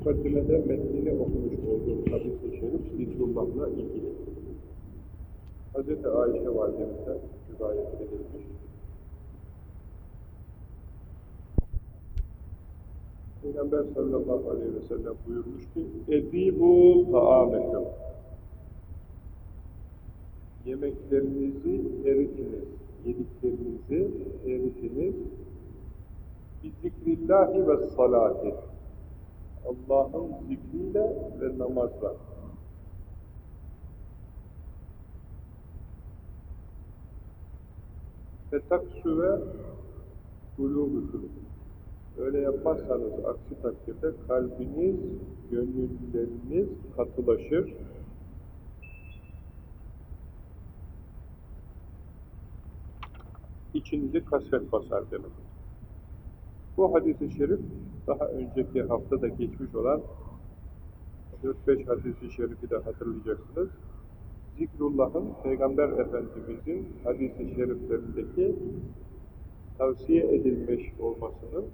mukaddimede metnini okumuş olduğum hadis-i şerif zikrullah'la ilgili. Hz. Ayşe validemizden rivayet edilmiş. Peygamber sallallahu aleyhi ve sellem buyurmuş ki Edibu ta'amekum Yemeklerinizi eritiniz, yediklerinizi eritiniz. Bizikrillahi ve salati Allah'ın zikriyle ve namazla. Fetaksuve kulubukum. Öyle yapmazsanız aksi takdirde kalbiniz, gönülleriniz katılaşır. İçinizi kasvet basar demek. Bu hadis-i şerif daha önceki haftada geçmiş olan 4-5 hadis-i şerifi de hatırlayacaksınız. Zikrullah'ın Peygamber Efendimiz'in hadis-i şeriflerindeki tavsiye edilmiş olmasının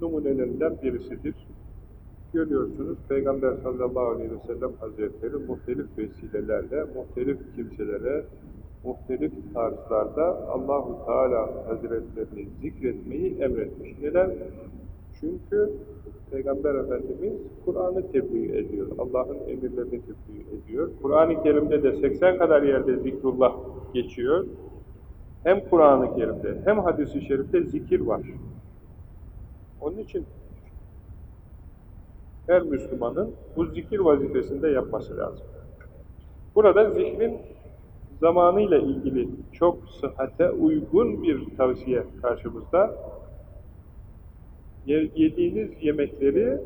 numunelerinden birisidir. Görüyorsunuz Peygamber sallallahu aleyhi ve sellem hazretleri muhtelif vesilelerle, muhtelif kimselere, muhtelif tarzlarda Allahu Teala hazretlerini zikretmeyi emretmiş. Neden? Çünkü Peygamber Efendimiz Kur'an'ı tebliğ ediyor. Allah'ın emirlerini tebliğ ediyor. Kur'an-ı Kerim'de de 80 kadar yerde zikrullah geçiyor. Hem Kur'an-ı Kerim'de hem hadis-i şerifte zikir var. Onun için her Müslümanın bu zikir vazifesinde yapması lazım. Burada zikrin zamanıyla ilgili çok sıhhate uygun bir tavsiye karşımızda. Yediğiniz yemekleri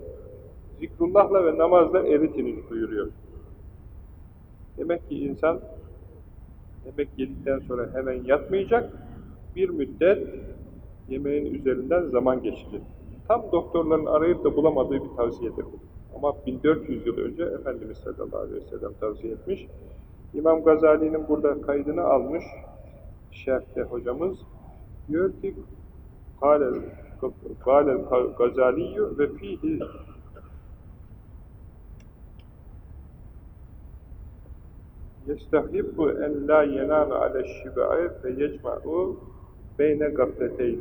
zikrullahla ve namazla eritiniz buyuruyor. Demek ki insan yemek yedikten sonra hemen yatmayacak, bir müddet yemeğin üzerinden zaman geçecek. Tam doktorların arayıp da bulamadığı bir tavsiyedir bu. Ama 1400 yıl önce Efendimiz sallallahu aleyhi ve sellem tavsiye etmiş. İmam Gazali'nin burada kaydını almış şerhte hocamız. Diyor ki Kâlel Gazali'yü ve fihi yestahibbu en la yenal ale şibae fe yecma'u beyne gafleteyn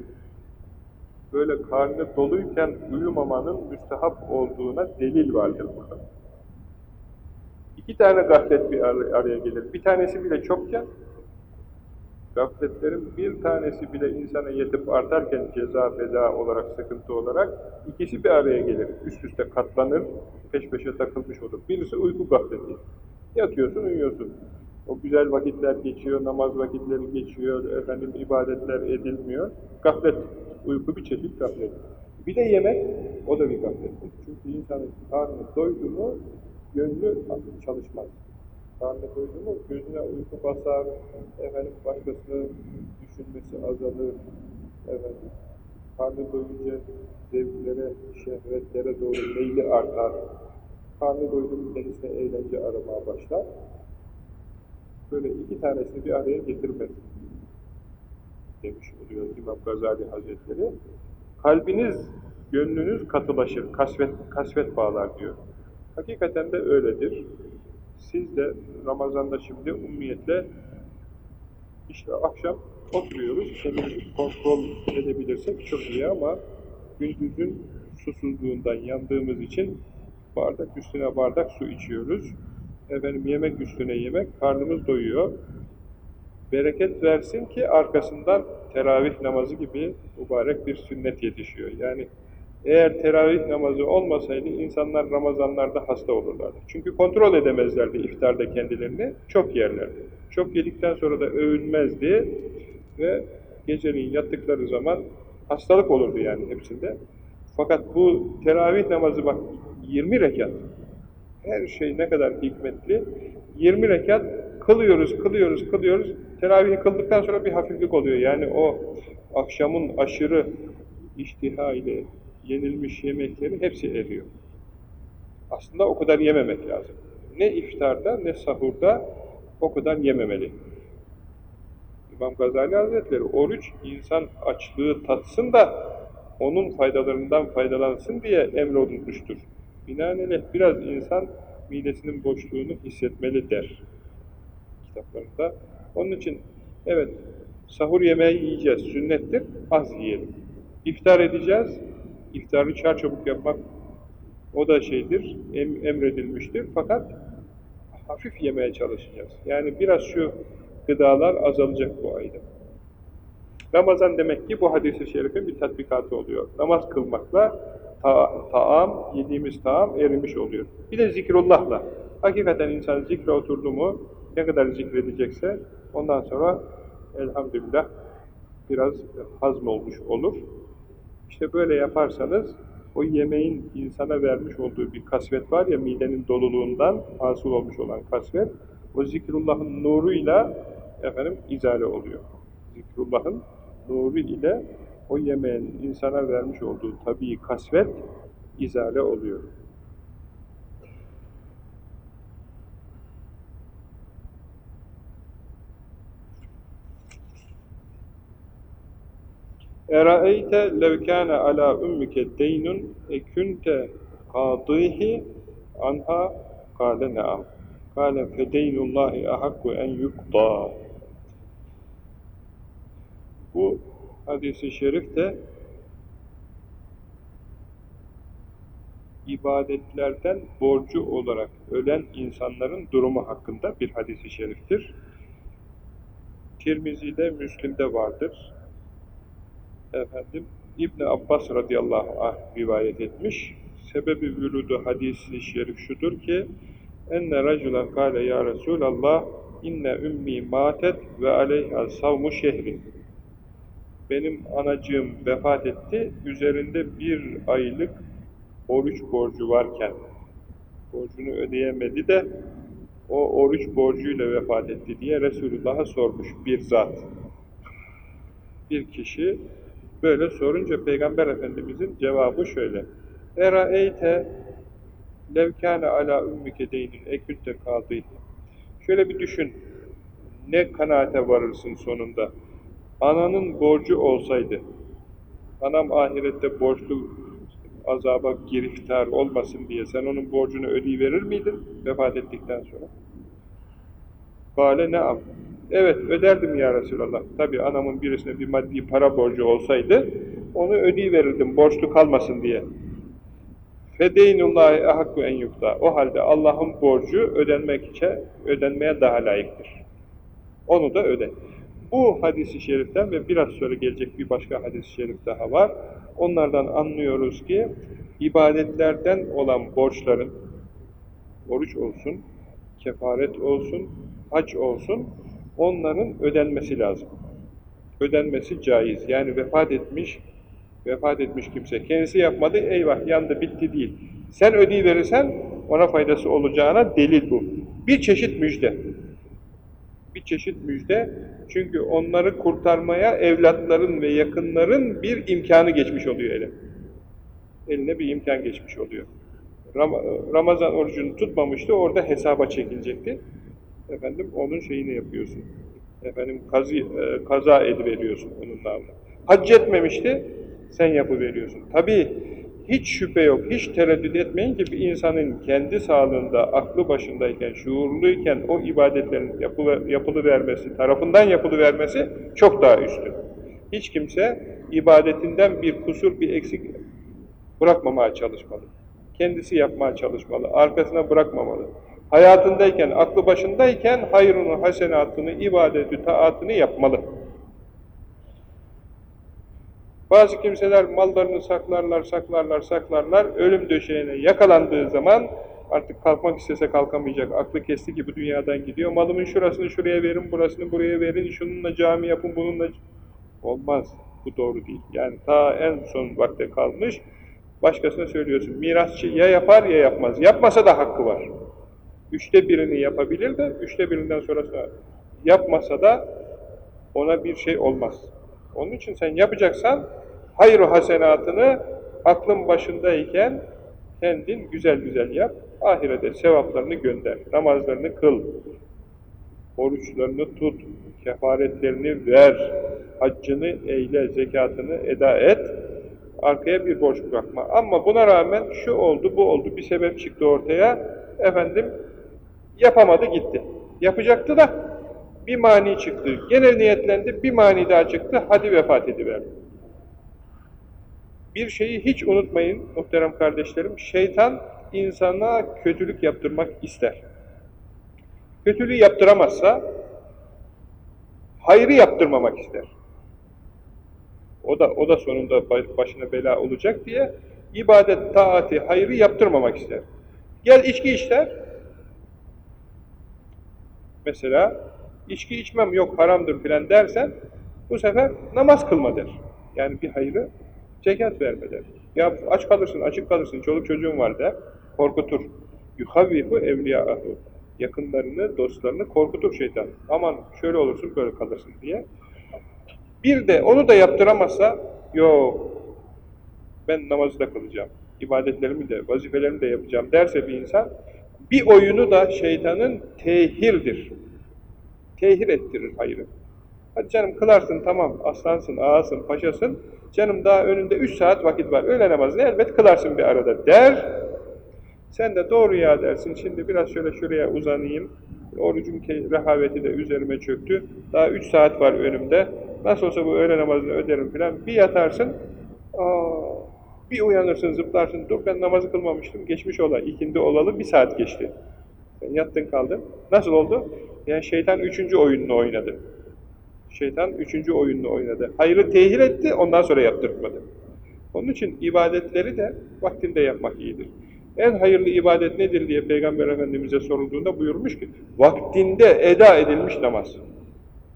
böyle karnı doluyken uyumamanın müstehap olduğuna delil vardır burada. İki tane gaflet bir araya gelir. Bir tanesi bile çokken gafletlerin bir tanesi bile insana yetip artarken ceza bela olarak, sıkıntı olarak ikisi bir araya gelir. Üst üste katlanır, peş peşe takılmış olur. Birisi uyku gafleti. Yatıyorsun, uyuyorsun. O güzel vakitler geçiyor, namaz vakitleri geçiyor, efendim ibadetler edilmiyor. Gaflet, uyku bir çeşit gaflet. Bir de yemek, o da bir gaflettir. Çünkü insanın karnı doydu mu, gönlü çalışmaz. Karnı doydu mu, gözüne uyku basar, efendim başkasını düşünmesi azalır, efendim karnı doyunca zevklere, şehvetlere doğru meyli artar. Karnı doydu mu kendisine eğlence aramaya başlar. Böyle iki tanesini bir araya getirmez demiş oluyor İmam Gazali Hazretleri. Kalbiniz, gönlünüz katılaşır, kasvet, kasvet bağlar diyor. Hakikaten de öyledir. Siz de Ramazan'da şimdi ummiyetle işte akşam oturuyoruz. Kendimizi kontrol edebilirsek çok iyi ama gündüzün susuzluğundan yandığımız için bardak üstüne bardak su içiyoruz. Efendim yemek üstüne yemek, karnımız doyuyor. Bereket versin ki arkasından teravih namazı gibi mübarek bir sünnet yetişiyor. Yani eğer teravih namazı olmasaydı insanlar Ramazanlarda hasta olurlardı. Çünkü kontrol edemezlerdi iftarda kendilerini, çok yerlerdi. Çok yedikten sonra da övünmezdi ve geceliğin yattıkları zaman hastalık olurdu yani hepsinde. Fakat bu teravih namazı bak 20 rekat. Her şey ne kadar hikmetli. 20 rekat kılıyoruz, kılıyoruz, kılıyoruz. Teravihi kıldıktan sonra bir hafiflik oluyor. Yani o akşamın aşırı iştiha yenilmiş yemekleri hepsi eriyor. Aslında o kadar yememek lazım. Ne iftarda ne sahurda o kadar yememeli. İmam Gazali Hazretleri oruç insan açlığı tatsın da onun faydalarından faydalansın diye emrolunmuştur. Binaenaleyh biraz insan midesinin boşluğunu hissetmeli der kitaplarında. Onun için evet sahur yemeği yiyeceğiz, sünnettir, az yiyelim. İftar edeceğiz, iftarı çarçabuk yapmak o da şeydir, em, emredilmiştir. Fakat hafif yemeye çalışacağız. Yani biraz şu gıdalar azalacak bu ayda. Ramazan demek ki bu hadis-i şerifin bir tatbikatı oluyor. Namaz kılmakla ta taam, yediğimiz taam erimiş oluyor. Bir de zikrullahla. Hakikaten insan zikre oturdu mu, ne kadar zikredecekse ondan sonra elhamdülillah biraz hazm olmuş olur. İşte böyle yaparsanız o yemeğin insana vermiş olduğu bir kasvet var ya midenin doluluğundan hasıl olmuş olan kasvet o zikrullahın nuruyla efendim izale oluyor. Zikrullahın nuru ile o yemeğin insana vermiş olduğu tabii kasvet izale oluyor. Eraeyte lev kâne alâ ümmüke deynun ekünte kâdîhi anha kâle ne'am. Kâle fedeynullâhi ahakku en yukbâ. Bu hadisi şerif de ibadetlerden borcu olarak ölen insanların durumu hakkında bir hadisi şeriftir. Tirmizi'de, Müslim'de vardır efendim İbn Abbas radıyallahu anh rivayet etmiş. Sebebi vürudu hadisi şerif şudur ki enne raculan kâle ya Resulallah inne ümmi matet ve aleyha savmu şehrin benim anacığım vefat etti üzerinde bir aylık oruç borcu varken. Borcunu ödeyemedi de o oruç borcuyla vefat etti diye Resulullah'a sormuş bir zat. Bir kişi Böyle sorunca Peygamber Efendimizin cevabı şöyle. Eraeyte levkâne alâ ümmüke deynin ekünte kâdî. Şöyle bir düşün. Ne kanaate varırsın sonunda. Ananın borcu olsaydı, anam ahirette borçlu azaba giriftar olmasın diye sen onun borcunu ödeyiverir miydin vefat ettikten sonra? Kale ne'am. Evet öderdim ya Resulallah. Tabi anamın birisine bir maddi para borcu olsaydı onu ödeyiverirdim borçlu kalmasın diye. Fedeynullahi ahakku en yukta. O halde Allah'ın borcu ödenmek için ödenmeye daha layıktır. Onu da öde. Bu hadisi şeriften ve biraz sonra gelecek bir başka hadis-i şerif daha var. Onlardan anlıyoruz ki ibadetlerden olan borçların oruç olsun, kefaret olsun, hac olsun onların ödenmesi lazım. Ödenmesi caiz. Yani vefat etmiş, vefat etmiş kimse kendisi yapmadı, eyvah yandı bitti değil. Sen ödeyiverirsen ona faydası olacağına delil bu. Bir çeşit müjde. Bir çeşit müjde. Çünkü onları kurtarmaya evlatların ve yakınların bir imkanı geçmiş oluyor eline. Eline bir imkan geçmiş oluyor. Ramazan orucunu tutmamıştı, orada hesaba çekilecekti efendim onun şeyini yapıyorsun. Efendim kazı, e, kaza ediveriyorsun onun namına. Hac etmemişti, sen yapıveriyorsun. Tabii hiç şüphe yok, hiç tereddüt etmeyin ki bir insanın kendi sağlığında, aklı başındayken, şuurluyken o ibadetlerin yapılı, yapılı vermesi, tarafından yapılı vermesi çok daha üstün. Hiç kimse ibadetinden bir kusur, bir eksik bırakmamaya çalışmalı. Kendisi yapmaya çalışmalı, arkasına bırakmamalı hayatındayken, aklı başındayken hayrını, hasenatını, ibadeti, taatını yapmalı. Bazı kimseler mallarını saklarlar, saklarlar, saklarlar. Ölüm döşeğine yakalandığı zaman artık kalkmak istese kalkamayacak. Aklı kesti gibi dünyadan gidiyor. Malımın şurasını şuraya verin, burasını buraya verin, şununla cami yapın, bununla... Olmaz. Bu doğru değil. Yani ta en son vakte kalmış, başkasına söylüyorsun. Mirasçı ya yapar ya yapmaz. Yapmasa da hakkı var. Üçte birini yapabilir de, üçte birinden sonrası yapmasa da ona bir şey olmaz. Onun için sen yapacaksan, hayır hasenatını aklın başındayken kendin güzel güzel yap, ahirete sevaplarını gönder, namazlarını kıl, oruçlarını tut, kefaretlerini ver, haccını eyle, zekatını eda et, Arkaya bir borç bırakma. Ama buna rağmen şu oldu, bu oldu, bir sebep çıktı ortaya. Efendim, yapamadı gitti. Yapacaktı da bir mani çıktı. Gene niyetlendi, bir mani daha çıktı. Hadi vefat ediverdi. Bir şeyi hiç unutmayın muhterem kardeşlerim. Şeytan insana kötülük yaptırmak ister. Kötülüğü yaptıramazsa hayrı yaptırmamak ister. O da o da sonunda başına bela olacak diye ibadet, taati, hayrı yaptırmamak ister. Gel içki içler. Mesela içki içmem yok haramdır filan dersen bu sefer namaz kılma der. Yani bir hayrı zekat verme der. Ya aç kalırsın, açık kalırsın, çoluk çocuğun var der. Korkutur. Yuhavvifu evliyâhu. Yakınlarını, dostlarını korkutur şeytan. Aman şöyle olursun, böyle kalırsın diye. Bir de onu da yaptıramazsa, yok ben namazı da kılacağım, ibadetlerimi de, vazifelerimi de yapacağım derse bir insan, bir oyunu da şeytanın tehirdir. Tehir ettirir hayrı. Hadi canım kılarsın tamam, aslansın, ağasın, paşasın, canım daha önünde üç saat vakit var, öğle namazını elbet kılarsın bir arada der. Sen de doğru ya dersin, şimdi biraz şöyle şuraya uzanayım, orucun rehaveti de üzerime çöktü, daha üç saat var önümde, Nasıl olsa bu öğle namazını öderim filan. Bir yatarsın, aa, bir uyanırsın, zıplarsın. Dur ben namazı kılmamıştım, geçmiş ola. İkindi olalı bir saat geçti. Sen yattın kaldın. Nasıl oldu? Yani şeytan üçüncü oyununu oynadı. Şeytan üçüncü oyununu oynadı. Hayrı tehir etti, ondan sonra yaptırmadı. Onun için ibadetleri de vaktinde yapmak iyidir. En hayırlı ibadet nedir diye Peygamber Efendimiz'e sorulduğunda buyurmuş ki, vaktinde eda edilmiş namaz.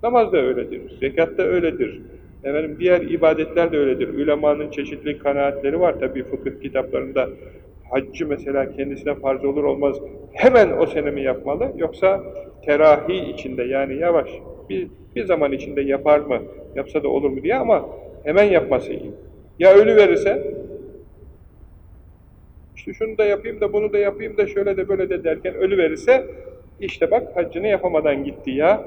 Namaz da öyledir, zekat da öyledir. Efendim, diğer ibadetler de öyledir. Ülemanın çeşitli kanaatleri var tabii fıkıh kitaplarında. Haccı mesela kendisine farz olur olmaz hemen o sene mi yapmalı yoksa terahi içinde yani yavaş bir, bir zaman içinde yapar mı yapsa da olur mu diye ama hemen yapması iyi. Ya ölü verirse işte şunu da yapayım da bunu da yapayım da şöyle de böyle de derken ölü verirse işte bak haccını yapamadan gitti ya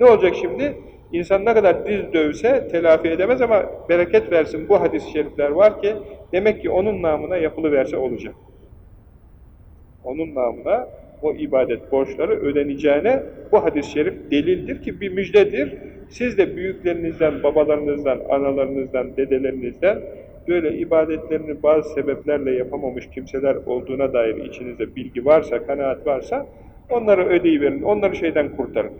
ne olacak şimdi? İnsan ne kadar diz dövse telafi edemez ama bereket versin bu hadis-i şerifler var ki demek ki onun namına yapılıverse olacak. Onun namına o ibadet borçları ödeneceğine bu hadis-i şerif delildir ki bir müjdedir. Siz de büyüklerinizden, babalarınızdan, analarınızdan, dedelerinizden böyle ibadetlerini bazı sebeplerle yapamamış kimseler olduğuna dair içinizde bilgi varsa, kanaat varsa onları ödeyiverin, onları şeyden kurtarın.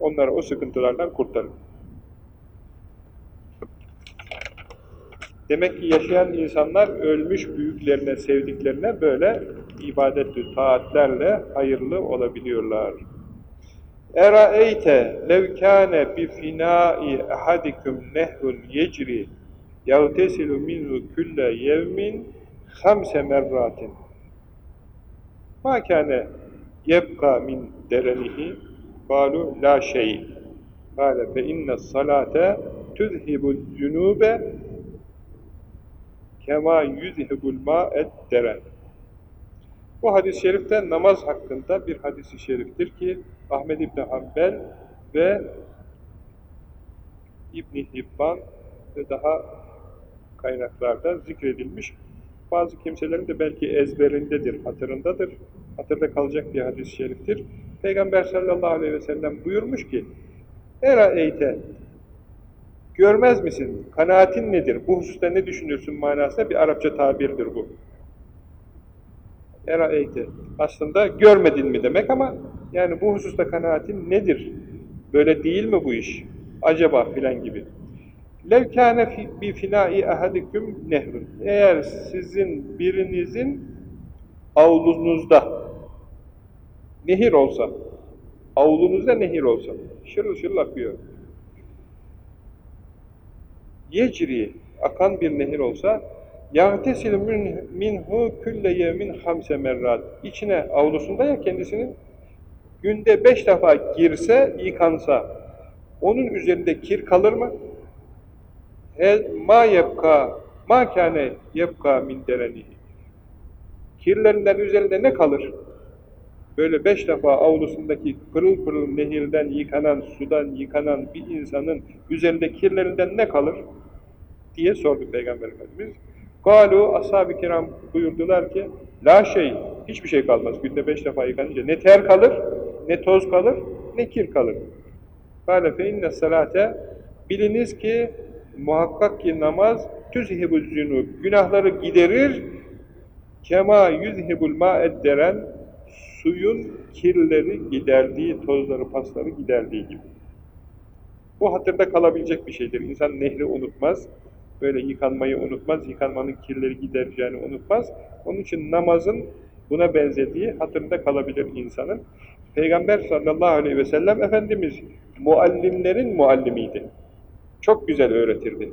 Onları o sıkıntılardan kurtarın. Demek ki yaşayan insanlar ölmüş büyüklerine, sevdiklerine böyle ibadetli taatlerle hayırlı olabiliyorlar. Eraeyte lev kâne bi finâi ahadikum nehun yecri yagtesilu minhu külle yevmin hamse merratin ma kâne yebka min derenihi Kalu la şey. Kale fe inne salate tuzhibul zunube kema yuzhibul ma'ed deren. Bu hadis-i şerifte namaz hakkında bir hadis-i şeriftir ki Ahmed İbni Hanbel ve İbni Hibban ve daha kaynaklarda zikredilmiş. Bazı kimselerin de belki ezberindedir, hatırındadır. Hatırda kalacak bir hadis-i şeriftir. Peygamber sallallahu aleyhi ve sellem buyurmuş ki Era eyte görmez misin? Kanaatin nedir? Bu hususta ne düşünürsün manasında bir Arapça tabirdir bu. Era eyte. Aslında görmedin mi demek ama yani bu hususta kanaatin nedir? Böyle değil mi bu iş? Acaba filan gibi. Lev kâne bi finâi ahadiküm nehrun. Eğer sizin birinizin avlunuzda nehir olsa, avlunuzda nehir olsa, şırıl şırıl akıyor. Yecri, akan bir nehir olsa, يَغْتَسِلُ minhu külle yevmin hamse merrat. İçine, avlusunda ya kendisinin, günde beş defa girse, yıkansa, onun üzerinde kir kalır mı? El ma yebka, ma kâne yebka min derenihi. Kirlerinden üzerinde ne kalır? Böyle beş defa avlusundaki pırıl pırıl nehirden yıkanan, sudan yıkanan bir insanın üzerinde kirlerinden ne kalır? diye sordu Peygamber Efendimiz. Galu ashab-ı kiram buyurdular ki la şey, hiçbir şey kalmaz. Günde beş defa yıkanınca ne ter kalır, ne toz kalır, ne kir kalır. Kâle fe inne salate biliniz ki muhakkak ki namaz tüzhibul zünub günahları giderir kema yüzhibul ma'edderen suyun kirleri giderdiği, tozları, pasları giderdiği gibi. Bu hatırda kalabilecek bir şeydir. İnsan nehri unutmaz, böyle yıkanmayı unutmaz, yıkanmanın kirleri gidereceğini unutmaz. Onun için namazın buna benzediği hatırında kalabilir insanın. Peygamber sallallahu aleyhi ve sellem Efendimiz muallimlerin muallimiydi. Çok güzel öğretirdi.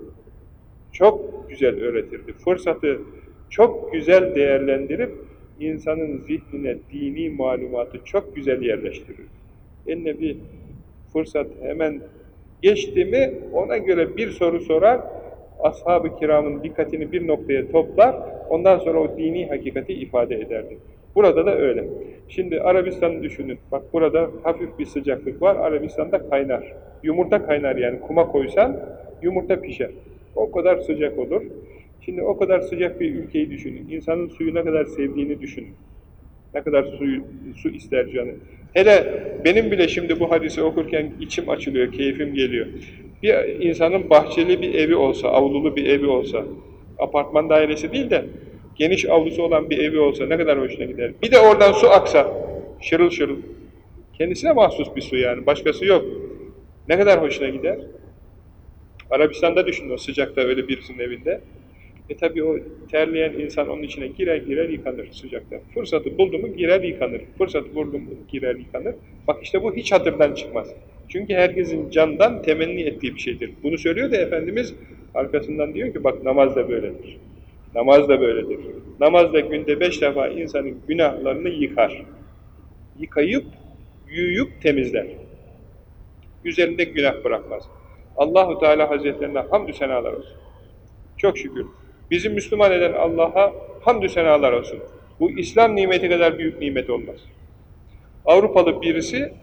Çok güzel öğretirdi. Fırsatı çok güzel değerlendirip insanın zihnine dini malumatı çok güzel yerleştirir. Eline bir fırsat hemen geçti mi ona göre bir soru sorar, ashab-ı kiramın dikkatini bir noktaya toplar, ondan sonra o dini hakikati ifade ederdi. Burada da öyle. Şimdi Arabistan'ı düşünün. Bak burada hafif bir sıcaklık var. Arabistan'da kaynar. Yumurta kaynar yani. Kuma koysan yumurta pişer. O kadar sıcak olur. Şimdi o kadar sıcak bir ülkeyi düşünün. İnsanın suyu ne kadar sevdiğini düşünün. Ne kadar suyu, su ister canı. Hele benim bile şimdi bu hadisi okurken içim açılıyor, keyfim geliyor. Bir insanın bahçeli bir evi olsa, avlulu bir evi olsa, apartman dairesi değil de geniş avlusu olan bir evi olsa ne kadar hoşuna gider. Bir de oradan su aksa, şırıl şırıl. Kendisine mahsus bir su yani, başkası yok. Ne kadar hoşuna gider? Arabistan'da düşünün o sıcakta öyle birisinin evinde. E tabi o terleyen insan onun içine girer girer yıkanır sıcakta. Fırsatı buldu mu girer yıkanır. Fırsatı buldu mu girer yıkanır. Bak işte bu hiç hatırdan çıkmaz. Çünkü herkesin candan temenni ettiği bir şeydir. Bunu söylüyor da Efendimiz arkasından diyor ki bak namaz da böyledir. Namaz da böyledir. Namaz da günde beş defa insanın günahlarını yıkar. Yıkayıp, yuyup temizler. Üzerinde günah bırakmaz. Allahu Teala Hazretlerine hamdü senalar olsun. Çok şükür. Bizi Müslüman eden Allah'a hamdü senalar olsun. Bu İslam nimeti kadar büyük nimet olmaz. Avrupalı birisi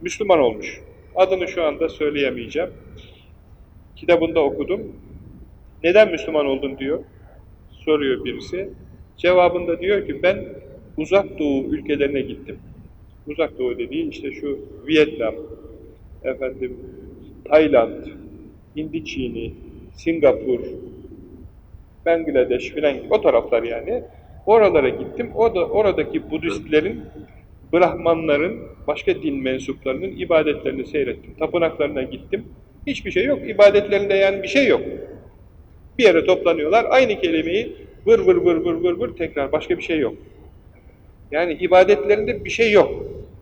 Müslüman olmuş. Adını şu anda söyleyemeyeceğim. Kitabında okudum. Neden Müslüman oldun diyor. Soruyor birisi. Cevabında diyor ki ben uzak doğu ülkelerine gittim. Uzak doğu dediği işte şu Vietnam, efendim Tayland, Hindiçini, Singapur, Bangladeş filan o taraflar yani. Oralara gittim. O da oradaki Budistlerin, Brahmanların, başka din mensuplarının ibadetlerini seyrettim. Tapınaklarına gittim. Hiçbir şey yok. İbadetlerinde yani bir şey yok. Bir yere toplanıyorlar. Aynı kelimeyi vır vır vır vır vır vır tekrar başka bir şey yok. Yani ibadetlerinde bir şey yok.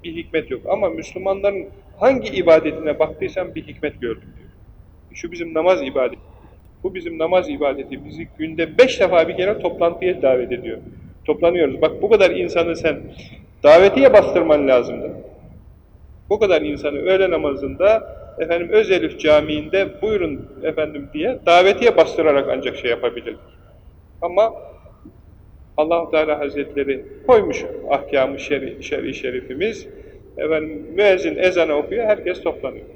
Bir hikmet yok. Ama Müslümanların hangi ibadetine baktıysam bir hikmet gördüm diyor. Şu bizim namaz ibadeti. Bu bizim namaz ibadeti. Bizi günde beş defa bir kere toplantıya davet ediyor. Toplanıyoruz. Bak bu kadar insanı sen davetiye bastırman lazımdı. Bu kadar insanı öğle namazında efendim Özelif Camii'nde buyurun efendim diye davetiye bastırarak ancak şey yapabilirdik. Ama allah Teala Hazretleri koymuş ahkamı şer'i şer şerifimiz. Efendim müezzin ezanı okuyor, herkes toplanıyor.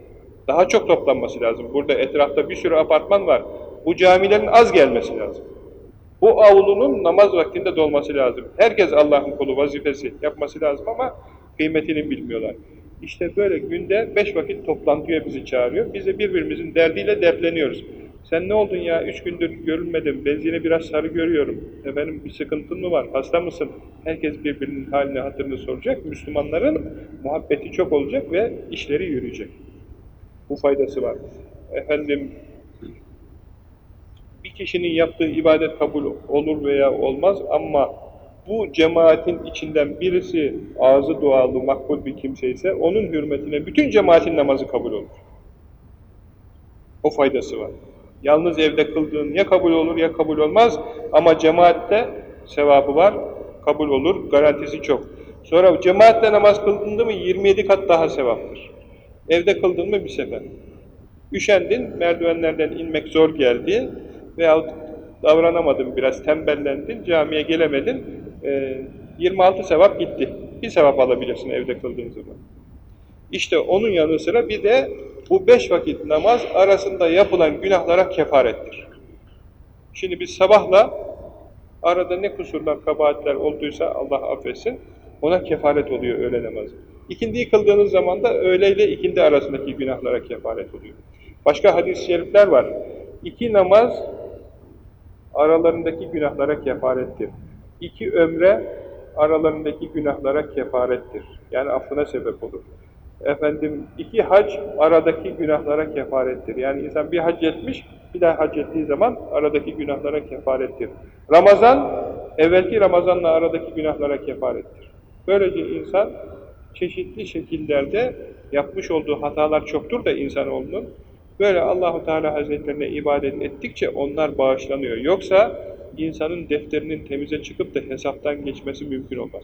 Daha çok toplanması lazım. Burada etrafta bir sürü apartman var. Bu camilerin az gelmesi lazım. Bu avlunun namaz vaktinde dolması lazım. Herkes Allah'ın kulu vazifesi yapması lazım ama kıymetini bilmiyorlar. İşte böyle günde beş vakit toplantıya bizi çağırıyor. Biz de birbirimizin derdiyle dertleniyoruz. Sen ne oldun ya? Üç gündür görülmedim. Benzine biraz sarı görüyorum. Efendim bir sıkıntın mı var? Hasta mısın? Herkes birbirinin halini, hatırını soracak. Müslümanların muhabbeti çok olacak ve işleri yürüyecek. Bu faydası var. Efendim bir kişinin yaptığı ibadet kabul olur veya olmaz ama bu cemaatin içinden birisi ağzı dualı, makbul bir kimse ise onun hürmetine bütün cemaatin namazı kabul olur. O faydası var. Yalnız evde kıldığın ya kabul olur ya kabul olmaz ama cemaatte sevabı var, kabul olur, garantisi çok. Sonra cemaatle namaz kıldığında mı 27 kat daha sevaptır. Evde kıldın mı bir sefer. Üşendin, merdivenlerden inmek zor geldi veyahut davranamadın biraz, tembellendin, camiye gelemedin, e, 26 sevap gitti. Bir sevap alabilirsin evde kıldığın zaman. İşte onun yanı sıra bir de Bu beş vakit namaz arasında yapılan günahlara kefarettir. Şimdi biz sabahla arada ne kusurlar, kabahatler olduysa Allah affetsin, ona kefaret oluyor öğle namazı. İkindiyi kıldığınız zaman da öğleyle ikindi arasındaki günahlara kefaret oluyor. Başka hadis-i şerifler var. İki namaz aralarındaki günahlara kefarettir. İki ömre aralarındaki günahlara kefarettir. Yani affına sebep olur. Efendim iki hac aradaki günahlara kefarettir. Yani insan bir hac etmiş, bir daha hac ettiği zaman aradaki günahlara kefarettir. Ramazan, evvelki Ramazanla aradaki günahlara kefarettir. Böylece insan çeşitli şekillerde yapmış olduğu hatalar çoktur da insanoğlunun. Böyle Allahu Teala Hazretlerine ibadet ettikçe onlar bağışlanıyor. Yoksa insanın defterinin temize çıkıp da hesaptan geçmesi mümkün olmaz.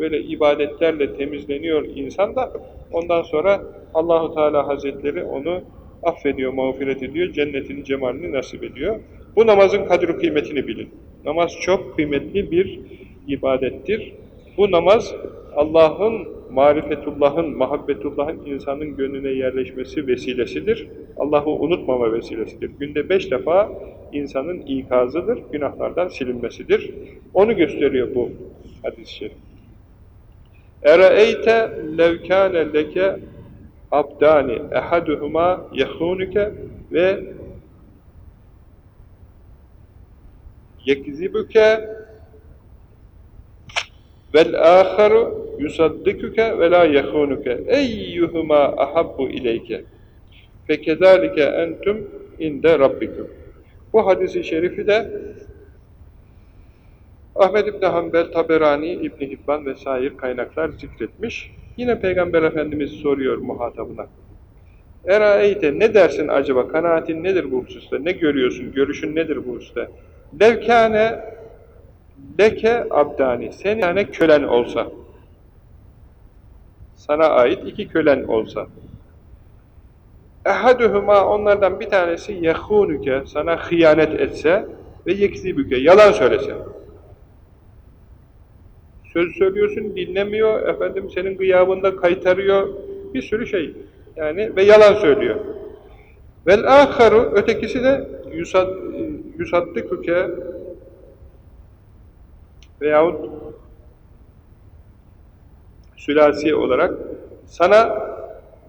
Böyle ibadetlerle temizleniyor insan da ondan sonra Allahu Teala Hazretleri onu affediyor, mağfiret ediyor, cennetin cemalini nasip ediyor. Bu namazın kadri kıymetini bilin. Namaz çok kıymetli bir ibadettir. Bu namaz Allah'ın, marifetullah'ın, muhabbetullah'ın insanın gönlüne yerleşmesi vesilesidir. Allah'ı unutmama vesilesidir. Günde beş defa insanın ikazıdır, günahlardan silinmesidir. Onu gösteriyor bu hadis-i şerif. اَرَأَيْتَ لَوْ كَانَ لَكَ abdani ehaduhuma yehunuke ve yekzibuke vel aharu yusaddikuke ve la yehunuke eyyuhuma ahabbu ileyke fekezalike entum inde rabbikum bu hadisi şerifi de Ahmed İbni Hanbel, Taberani, İbni Hibban vesaire kaynaklar zikretmiş. Yine Peygamber Efendimiz soruyor muhatabına. Eraeyte ne dersin acaba? Kanaatin nedir bu hususta? Ne görüyorsun? Görüşün nedir bu hususta? Levkâne leke abdani. Senin tane kölen olsa. Sana ait iki kölen olsa. Ehaduhuma onlardan bir tanesi yehûnüke sana hıyanet etse ve yekzibüke yalan söylese. Söz söylüyorsun, dinlemiyor, efendim senin gıyabında kaytarıyor, bir sürü şey. Yani ve yalan söylüyor. Vel aharu ötekisi de yusad, yusaddıkuke veyahut sülasi olarak sana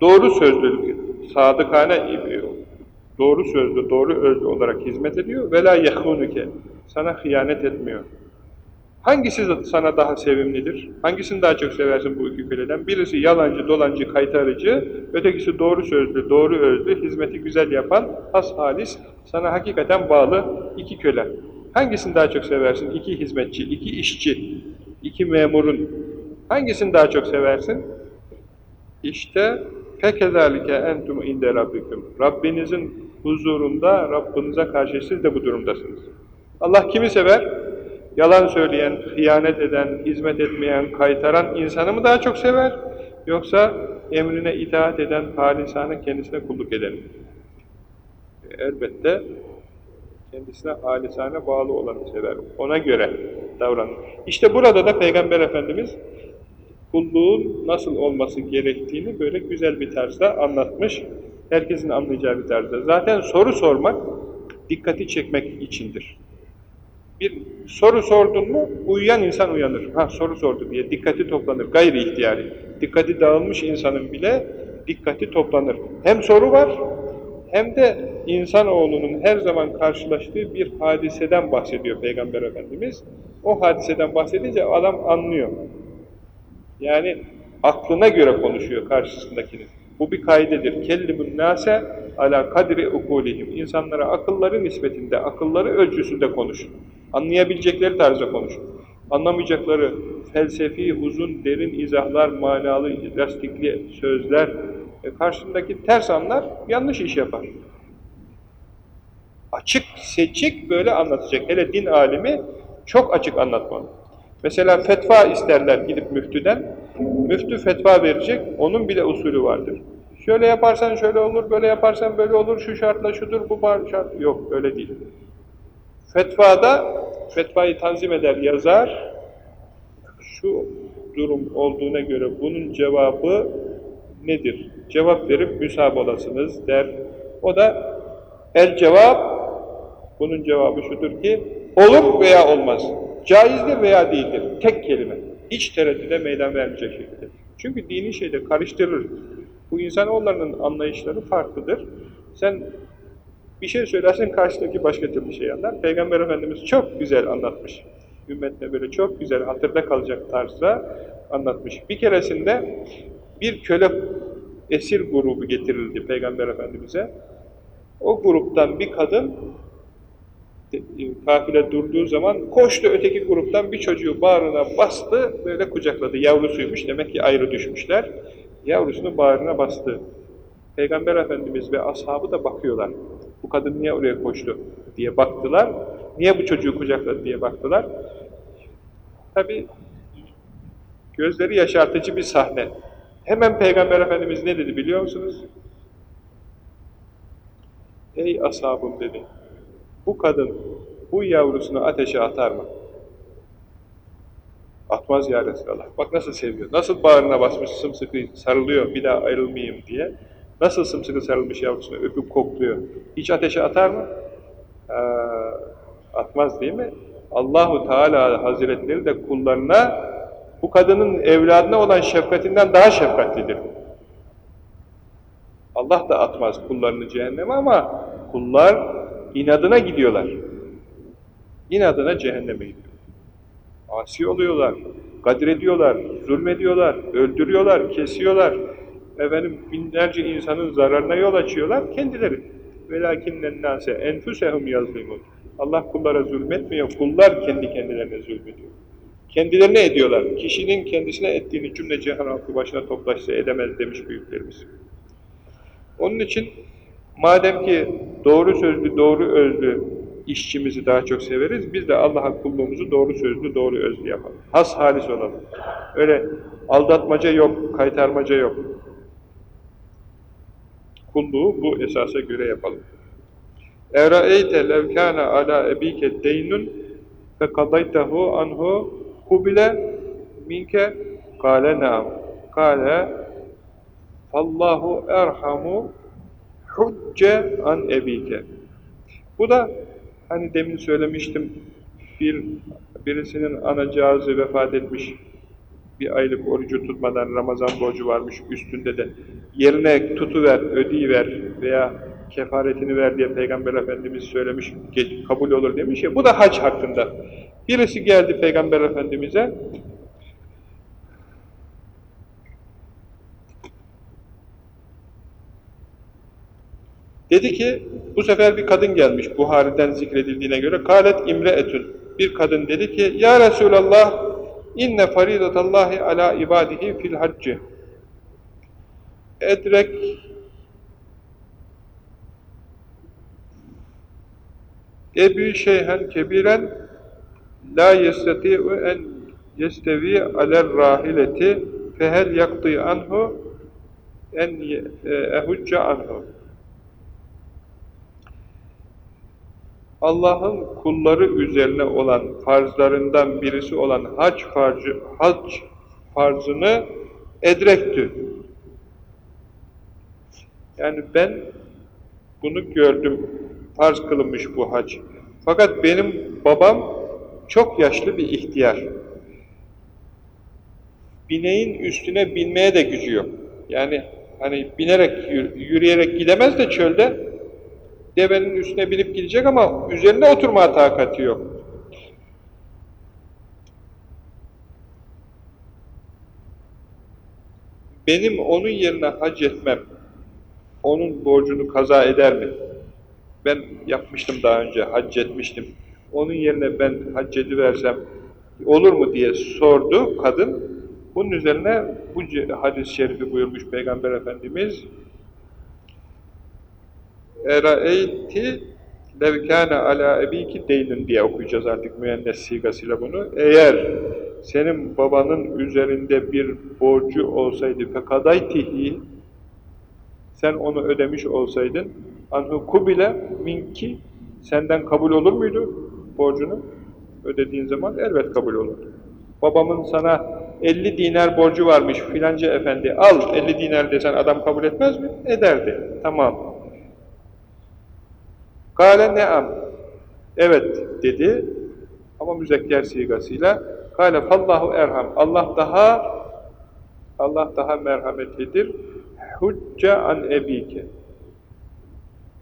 doğru sözlülük, sadıkane doğru sözlü, doğru özlü olarak hizmet ediyor. Ve la yehunuke sana hıyanet etmiyor. Hangisi sana daha sevimlidir? Hangisini daha çok seversin bu iki köleden? Birisi yalancı, dolancı, kaytarıcı, ötekisi doğru sözlü, doğru özlü, hizmeti güzel yapan, has halis, sana hakikaten bağlı iki köle. Hangisini daha çok seversin? İki hizmetçi, iki işçi, iki memurun. Hangisini daha çok seversin? İşte fekezalike entum inde rabbikum. Rabbinizin huzurunda, Rabbinize karşı siz de bu durumdasınız. Allah kimi sever? yalan söyleyen, hıyanet eden, hizmet etmeyen, kaytaran insanı mı daha çok sever? Yoksa emrine itaat eden, halisane kendisine kulluk eden? Elbette kendisine halisane bağlı olanı sever. Ona göre davranır. İşte burada da Peygamber Efendimiz kulluğun nasıl olması gerektiğini böyle güzel bir tarzda anlatmış. Herkesin anlayacağı bir tarzda. Zaten soru sormak dikkati çekmek içindir. Bir soru sordun mu uyuyan insan uyanır. Ha soru sordu diye dikkati toplanır. Gayri ihtiyari. Dikkati dağılmış insanın bile dikkati toplanır. Hem soru var hem de insanoğlunun her zaman karşılaştığı bir hadiseden bahsediyor Peygamber Efendimiz. O hadiseden bahsedince adam anlıyor. Yani aklına göre konuşuyor karşısındakinin. Bu bir kaidedir. Kellimun nase ala kadri ukulihim. İnsanlara akılları nispetinde, akılları ölçüsünde konuşun. Anlayabilecekleri tarzda konuşun. Anlamayacakları felsefi, uzun, derin izahlar, manalı, lastikli sözler, e, karşısındaki ters anlar, yanlış iş yapar. Açık, seçik böyle anlatacak. Hele din alimi çok açık anlatmalı. Mesela fetva isterler gidip müftüden. Müftü fetva verecek, onun bile usulü vardır. Şöyle yaparsan şöyle olur, böyle yaparsan böyle olur, şu şartla şudur, bu şart. Yok, öyle değil. Fetvada, fetvayı tanzim eder, yazar, şu durum olduğuna göre bunun cevabı nedir? Cevap verip müsab olasınız der. O da el cevap bunun cevabı şudur ki olur veya olmaz. Caizdir veya değildir. Tek kelime. Hiç tereddüde meydan vermeyecek şekilde. Çünkü dini şeyde karıştırır. Bu insanoğullarının anlayışları farklıdır. Sen bir şey söylersen karşıdaki başka türlü şey anlar. Peygamber Efendimiz çok güzel anlatmış. Ümmetine böyle çok güzel hatırda kalacak tarzda anlatmış. Bir keresinde bir köle esir grubu getirildi Peygamber Efendimiz'e. O gruptan bir kadın kafile durduğu zaman koştu öteki gruptan bir çocuğu bağrına bastı, böyle kucakladı. Yavrusuymuş, demek ki ayrı düşmüşler. Yavrusunu bağrına bastı. Peygamber Efendimiz ve ashabı da bakıyorlar. Bu kadın niye oraya koştu diye baktılar. Niye bu çocuğu kucakladı diye baktılar. Tabi gözleri yaşartıcı bir sahne. Hemen Peygamber Efendimiz ne dedi biliyor musunuz? Ey ashabım dedi. Bu kadın bu yavrusunu ateşe atar mı? Atmaz ya Resulallah. Bak nasıl seviyor. Nasıl bağrına basmış sımsıkı sarılıyor bir daha ayrılmayayım diye. Nasıl sımsıkı sarılmış yavrusunu öpüp kokluyor. Hiç ateşe atar mı? Ee, atmaz değil mi? Allahu Teala Hazretleri de kullarına bu kadının evladına olan şefkatinden daha şefkatlidir. Allah da atmaz kullarını cehenneme ama kullar inadına gidiyorlar. İnadına cehenneme gidiyor. Asi oluyorlar, kadrediyorlar, zulmediyorlar, öldürüyorlar, kesiyorlar. Efendim binlerce insanın zararına yol açıyorlar kendileri. Velakinnen nase enfusehum yazlimun. Allah kullara zulmetmiyor, kullar kendi kendilerine zulmediyor. Kendilerine ediyorlar. Kişinin kendisine ettiğini cümle cihan halkı başına toplaşsa edemez demiş büyüklerimiz. Onun için madem ki doğru sözlü, doğru özlü işçimizi daha çok severiz, biz de Allah'a kulluğumuzu doğru sözlü, doğru özlü yapalım. Has halis olalım. Öyle aldatmaca yok, kaytarmaca yok. Kulluğu bu esasa göre yapalım. اَرَأَيْتَ لَوْ كَانَ عَلَى اَب۪يكَ دَيْنٌ فَقَضَيْتَهُ عَنْهُ قُبِلَ مِنْكَ قَالَ نَعَمْ قَالَ فَاللّٰهُ اَرْحَمُ حُجَّ an ebike. Bu da hani demin söylemiştim bir birisinin anacağızı vefat etmiş bir aylık orucu tutmadan Ramazan borcu varmış üstünde de yerine tutuver, ödeyiver veya kefaretini ver diye Peygamber Efendimiz söylemiş, kabul olur demiş ya, bu da hac hakkında. Birisi geldi Peygamber Efendimiz'e, dedi ki, bu sefer bir kadın gelmiş, Buhari'den zikredildiğine göre, kalet imre'etün, bir kadın dedi ki, Ya Resulallah, inne faridatallahi ala ibadihi fil haccı, edrek Ebi şeyhen kebiren la yestati'u en yestevi aler rahileti fehel yakti anhu en e, ehucca anhu. Allah'ın kulları üzerine olan farzlarından birisi olan hac farzı, hac farzını edrektü. Yani ben bunu gördüm, farz kılınmış bu hac. Fakat benim babam çok yaşlı bir ihtiyar. Bineğin üstüne binmeye de gücü yok. Yani hani binerek, yürüyerek gidemez de çölde devenin üstüne binip gidecek ama üzerine oturmaya takati yok. Benim onun yerine hac etmem, onun borcunu kaza eder mi? Ben yapmıştım daha önce, hac etmiştim. Onun yerine ben hac ediversem olur mu diye sordu kadın. Bunun üzerine bu hadis-i şerifi buyurmuş Peygamber Efendimiz. Eraeyti levkâne alâ ebîki deynün diye okuyacağız artık müennes sigasıyla bunu. Eğer senin babanın üzerinde bir borcu olsaydı fekadaytihi sen onu ödemiş olsaydın anhu kubile minki senden kabul olur muydu borcunu? Ödediğin zaman elbet kabul olur. Babamın sana 50 dinar borcu varmış filanca efendi, al 50 dinar desen adam kabul etmez mi? Ederdi. Tamam. Kale ne'am. Evet dedi ama müzekker sigasıyla. Kale fallahu erham. Allah daha Allah daha merhametlidir. Hucce an ebike.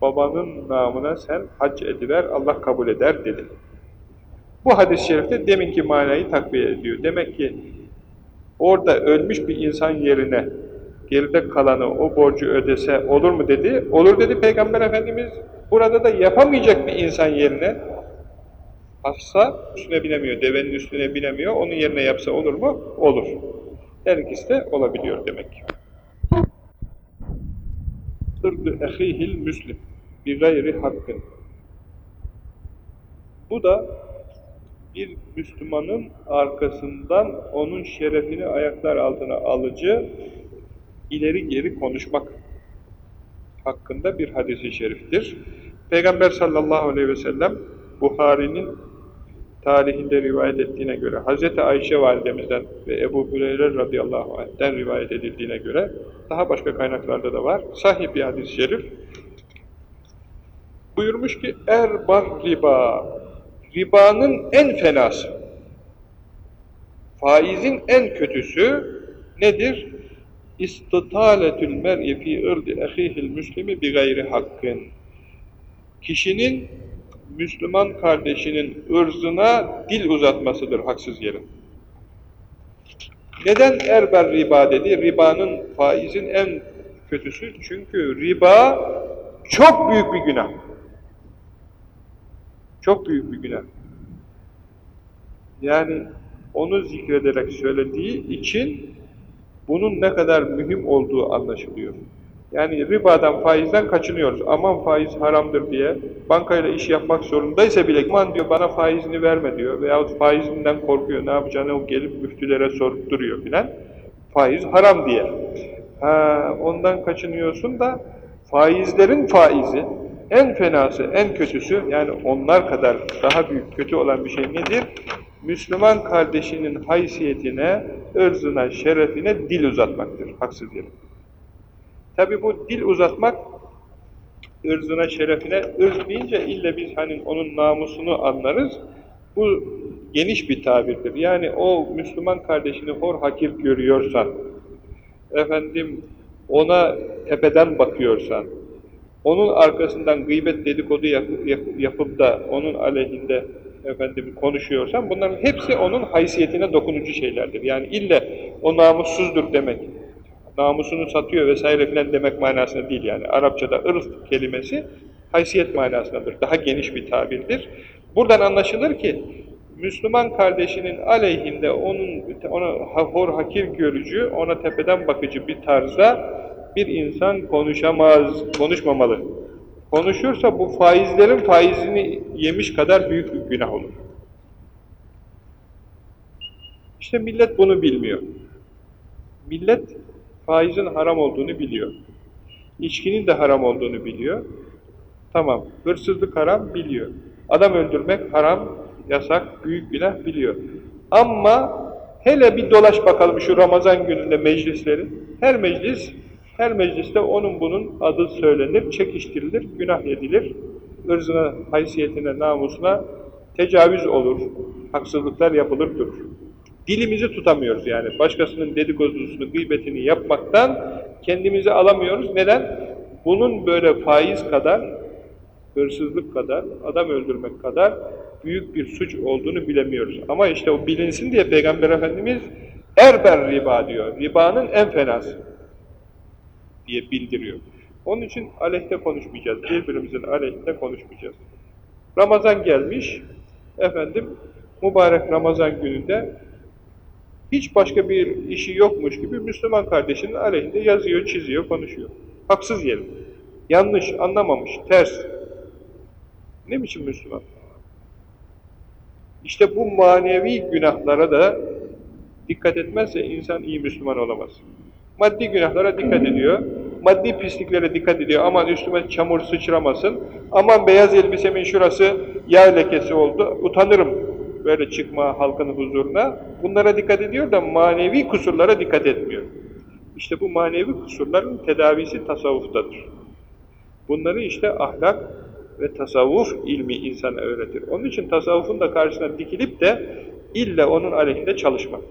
Babanın namına sen hac ediver, Allah kabul eder dedi. Bu hadis-i şerifte deminki manayı takviye ediyor. Demek ki orada ölmüş bir insan yerine geride kalanı o borcu ödese olur mu dedi. Olur dedi Peygamber Efendimiz. Burada da yapamayacak bir insan yerine hasta üstüne binemiyor, devenin üstüne binemiyor. Onun yerine yapsa olur mu? Olur. Her ikisi de olabiliyor demek ki. Irdı ehihil müslim bir gayri hakkın. Bu da bir Müslümanın arkasından onun şerefini ayaklar altına alıcı ileri geri konuşmak hakkında bir hadisi şeriftir. Peygamber sallallahu aleyhi ve sellem Buhari'nin tarihinde rivayet ettiğine göre, Hz. Ayşe validemizden ve Ebu Hüreyre radıyallahu anh'den rivayet edildiğine göre, daha başka kaynaklarda da var, sahih bir hadis-i şerif, buyurmuş ki, erbar riba, ribanın en fenası, faizin en kötüsü nedir? İstitaletül mer'i fi irdi ehihil müslimi bi gayri hakkın. Kişinin Müslüman kardeşinin ırzına dil uzatmasıdır haksız yere. Neden erber riba dedi? Ribanın faizin en kötüsü. Çünkü riba çok büyük bir günah. Çok büyük bir günah. Yani onu zikrederek söylediği için bunun ne kadar mühim olduğu anlaşılıyor. Yani ribadan, faizden kaçınıyoruz. Aman faiz haramdır diye bankayla iş yapmak zorundaysa bile aman diyor bana faizini verme diyor veyahut faizinden korkuyor. Ne yapacağını o gelip müftülere sorup duruyor filan. Faiz haram diye. Ha, ondan kaçınıyorsun da faizlerin faizi en fenası, en kötüsü yani onlar kadar daha büyük kötü olan bir şey nedir? Müslüman kardeşinin haysiyetine, ırzına, şerefine dil uzatmaktır. Haksız yere. Tabi bu dil uzatmak, ırzına, şerefine, ırz deyince ille biz hani onun namusunu anlarız. Bu geniş bir tabirdir. Yani o Müslüman kardeşini hor hakir görüyorsan, efendim ona tepeden bakıyorsan, onun arkasından gıybet dedikodu yap, yap, yapıp da onun aleyhinde efendim konuşuyorsan bunların hepsi onun haysiyetine dokunucu şeylerdir. Yani ille o namussuzdur demek namusunu satıyor vesaire filan demek manasında değil yani. Arapçada ırz kelimesi haysiyet manasındadır. Daha geniş bir tabirdir. Buradan anlaşılır ki Müslüman kardeşinin aleyhinde onun ona hor hakir görücü, ona tepeden bakıcı bir tarzda bir insan konuşamaz, konuşmamalı. Konuşursa bu faizlerin faizini yemiş kadar büyük bir günah olur. İşte millet bunu bilmiyor. Millet faizin haram olduğunu biliyor. İçkinin de haram olduğunu biliyor. Tamam, hırsızlık haram biliyor. Adam öldürmek haram, yasak, büyük günah biliyor. Ama hele bir dolaş bakalım şu Ramazan gününde meclisleri. Her meclis, her mecliste onun bunun adı söylenir, çekiştirilir, günah edilir. Irzına, haysiyetine, namusuna tecavüz olur, haksızlıklar yapılır. Dilimizi tutamıyoruz yani. Başkasının dedikodusunu, gıybetini yapmaktan kendimizi alamıyoruz. Neden? Bunun böyle faiz kadar, hırsızlık kadar, adam öldürmek kadar büyük bir suç olduğunu bilemiyoruz. Ama işte o bilinsin diye Peygamber Efendimiz erber riba diyor. Ribanın en fenası diye bildiriyor. Onun için aleyhte konuşmayacağız. Birbirimizin aleyhte konuşmayacağız. Ramazan gelmiş. Efendim mübarek Ramazan gününde hiç başka bir işi yokmuş gibi Müslüman kardeşinin aleyhinde yazıyor, çiziyor, konuşuyor. Haksız yerim. Yanlış, anlamamış, ters. Ne biçim Müslüman? İşte bu manevi günahlara da dikkat etmezse insan iyi Müslüman olamaz. Maddi günahlara dikkat ediyor, maddi pisliklere dikkat ediyor. Aman üstüme çamur sıçramasın, aman beyaz elbisemin şurası yağ lekesi oldu, utanırım böyle çıkma halkın huzuruna bunlara dikkat ediyor da manevi kusurlara dikkat etmiyor. İşte bu manevi kusurların tedavisi tasavvuftadır. Bunları işte ahlak ve tasavvuf ilmi insana öğretir. Onun için tasavvufun da karşısına dikilip de illa onun aleyhinde çalışmak.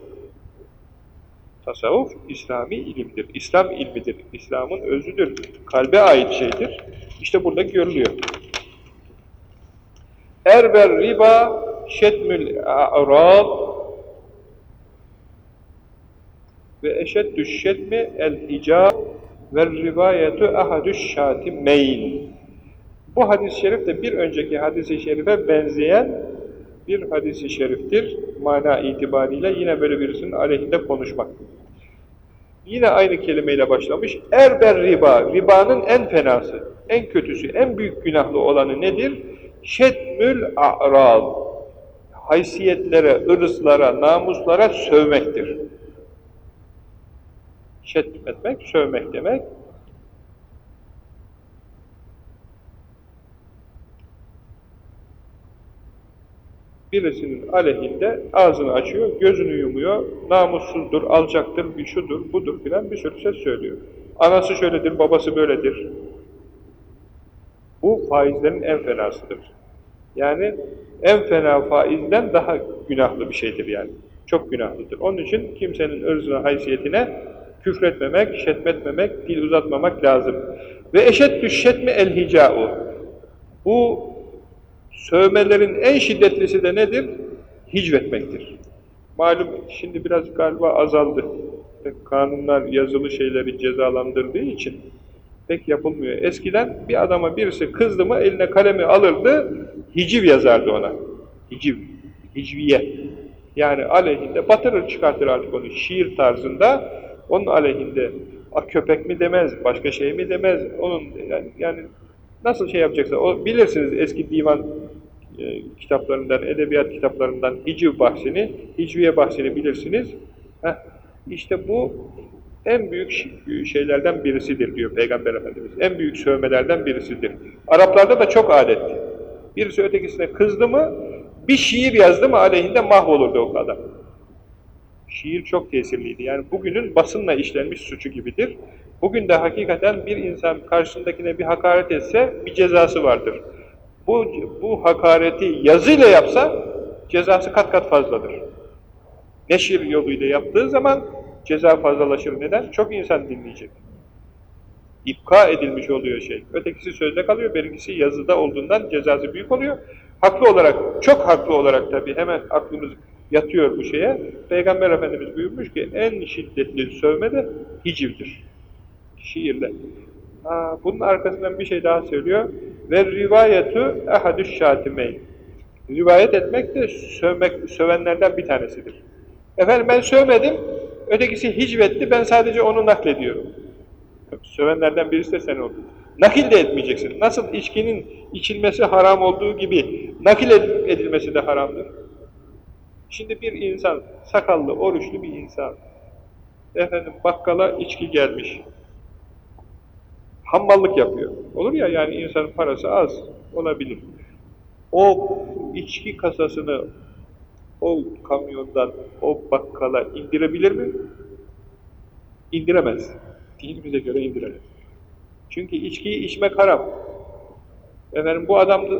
Tasavvuf İslami ilimdir, İslam ilmidir, İslam'ın özüdür, kalbe ait şeydir. İşte burada görülüyor. Erber riba şetmül a'rad ve eşeddü şetmi el hicab ve rivayetu ahadü şatimeyn. Bu hadis-i şerif de bir önceki hadis-i şerife benzeyen bir hadis-i şeriftir. Mana itibariyle yine böyle birisinin aleyhinde konuşmak. Yine aynı kelimeyle başlamış. Erber riba, ribanın en fenası, en kötüsü, en büyük günahlı olanı nedir? Şetmül a'ral, haysiyetlere, ırzlara, namuslara sövmektir. Şetmetmek, sövmek demek. Birisinin aleyhinde ağzını açıyor, gözünü yumuyor, namussuzdur, alçaktır, şudur, budur filan bir sürü ses söylüyor. Anası şöyledir, babası böyledir. Bu faizlerin en fenasıdır. Yani en fena faizden daha günahlı bir şeydir yani. Çok günahlıdır. Onun için kimsenin ırzına, haysiyetine küfretmemek, şetmetmemek, dil uzatmamak lazım. Ve eşeddü şetmi el hica'u. Bu Sövmelerin en şiddetlisi de nedir? Hicvetmektir. Malum şimdi biraz galiba azaldı. Kanunlar yazılı şeyleri cezalandırdığı için pek yapılmıyor. Eskiden bir adama birisi kızdı mı eline kalemi alırdı, hiciv yazardı ona. Hiciv, hicviye. Yani aleyhinde batırır çıkartır artık onu şiir tarzında. Onun aleyhinde a, köpek mi demez, başka şey mi demez. Onun yani, yani nasıl şey yapacaksa o bilirsiniz eski divan e, kitaplarından, edebiyat kitaplarından hiciv bahsini, hicviye bahsini bilirsiniz. Heh, işte bu en büyük şeylerden birisidir diyor Peygamber Efendimiz. En büyük sövmelerden birisidir. Araplarda da çok adetti. Birisi ötekisine kızdı mı, bir şiir yazdı mı aleyhinde mahvolurdu o adam. Şiir çok tesirliydi. Yani bugünün basınla işlenmiş suçu gibidir. Bugün de hakikaten bir insan karşısındakine bir hakaret etse bir cezası vardır bu, bu hakareti yazıyla yapsa cezası kat kat fazladır. Neşir yoluyla yaptığı zaman ceza fazlalaşır. Neden? Çok insan dinleyecek. İpka edilmiş oluyor şey. Ötekisi sözde kalıyor, birincisi yazıda olduğundan cezası büyük oluyor. Haklı olarak, çok haklı olarak tabii hemen aklımız yatıyor bu şeye. Peygamber Efendimiz buyurmuş ki en şiddetli sövme de hicivdir. Şiirle. Ha, bunun arkasından bir şey daha söylüyor. Ve rivayetu ehadüş şatimeyn. Rivayet etmek de sövmek, sövenlerden bir tanesidir. Efendim ben sövmedim, ötekisi hicvetti, ben sadece onu naklediyorum. Sövenlerden birisi de sen oldun. Nakil de etmeyeceksin. Nasıl içkinin içilmesi haram olduğu gibi nakil edilmesi de haramdır. Şimdi bir insan, sakallı, oruçlu bir insan, efendim bakkala içki gelmiş, hammallık yapıyor. Olur ya yani insanın parası az olabilir. O içki kasasını o kamyondan o bakkala indirebilir mi? İndiremez. Dinimize göre indiremez. Çünkü içkiyi içmek haram. Efendim bu adam e,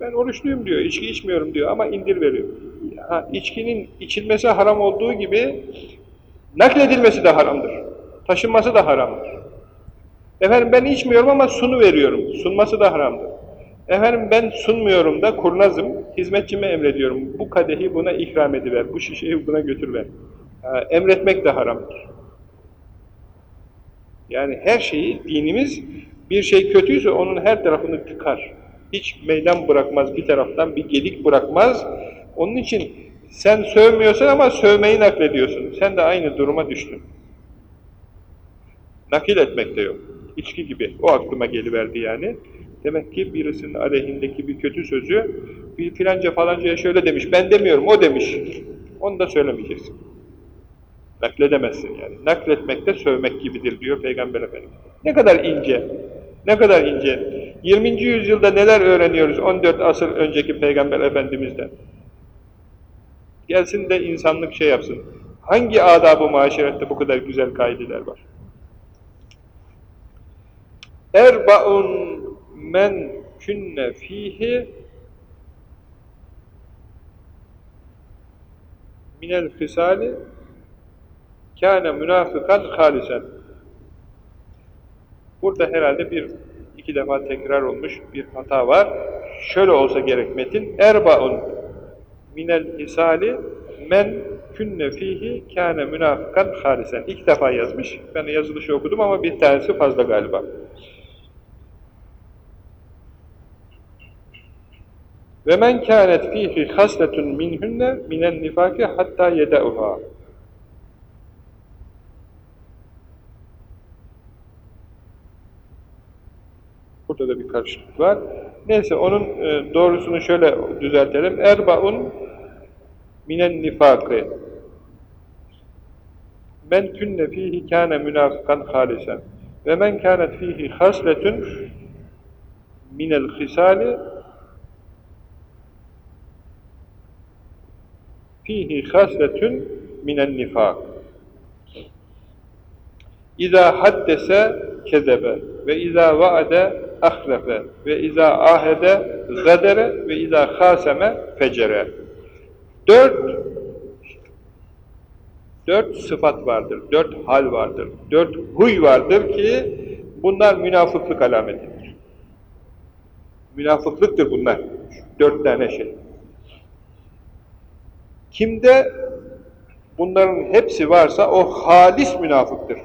ben oruçluyum diyor, içki içmiyorum diyor ama indir veriyor. Ha, içkinin içilmesi haram olduğu gibi nakledilmesi de haramdır. Taşınması da haramdır. Efendim ben içmiyorum ama sunu veriyorum. Sunması da haramdır. Efendim ben sunmuyorum da kurnazım, hizmetçime emrediyorum. Bu kadehi buna ikram ediver, bu şişeyi buna götürver. Yani emretmek de haramdır. Yani her şeyi dinimiz bir şey kötüyse onun her tarafını tıkar. Hiç meydan bırakmaz bir taraftan, bir gelik bırakmaz. Onun için sen sövmüyorsun ama sövmeyi naklediyorsun. Sen de aynı duruma düştün. Nakil etmek de yok. İçki gibi. O aklıma geliverdi yani. Demek ki birisinin aleyhindeki bir kötü sözü bir filanca falancaya şöyle demiş, ben demiyorum, o demiş. Onu da söylemeyeceksin. Nakledemezsin yani. Nakletmek de sövmek gibidir diyor Peygamber Efendimiz. Ne kadar ince, ne kadar ince. 20. yüzyılda neler öğreniyoruz 14 asır önceki Peygamber Efendimiz'den? Gelsin de insanlık şey yapsın. Hangi adab-ı maşerette bu kadar güzel kaideler var? Erbaun men künne fihi minel hısali kâne münafıkan halisen. Burada herhalde bir iki defa tekrar olmuş bir hata var. Şöyle olsa gerek metin. Erbaun minel hisali men künne fihi kâne münafıkan halisen. İlk defa yazmış. Ben yazılışı okudum ama bir tanesi fazla galiba. Ve men kânet fihi hasletun minhunne minen nifâki hatta yedeuha. Burada da bir karışıklık var. Neyse onun e, doğrusunu şöyle düzeltelim. Erbaun minen nifakı. Men künne fihi kâne münafıkan halisen. Ve men kânet fihi hasletun minel hisali fihi hasletun minen nifak. İza haddese kezebe ve iza vaade ahlefe ve iza ahede gadere ve iza haseme fecere. Dört dört sıfat vardır, dört hal vardır, dört huy vardır ki bunlar münafıklık alametidir. Münafıklıktır bunlar. Dört tane şey. Kimde bunların hepsi varsa o halis münafıktır.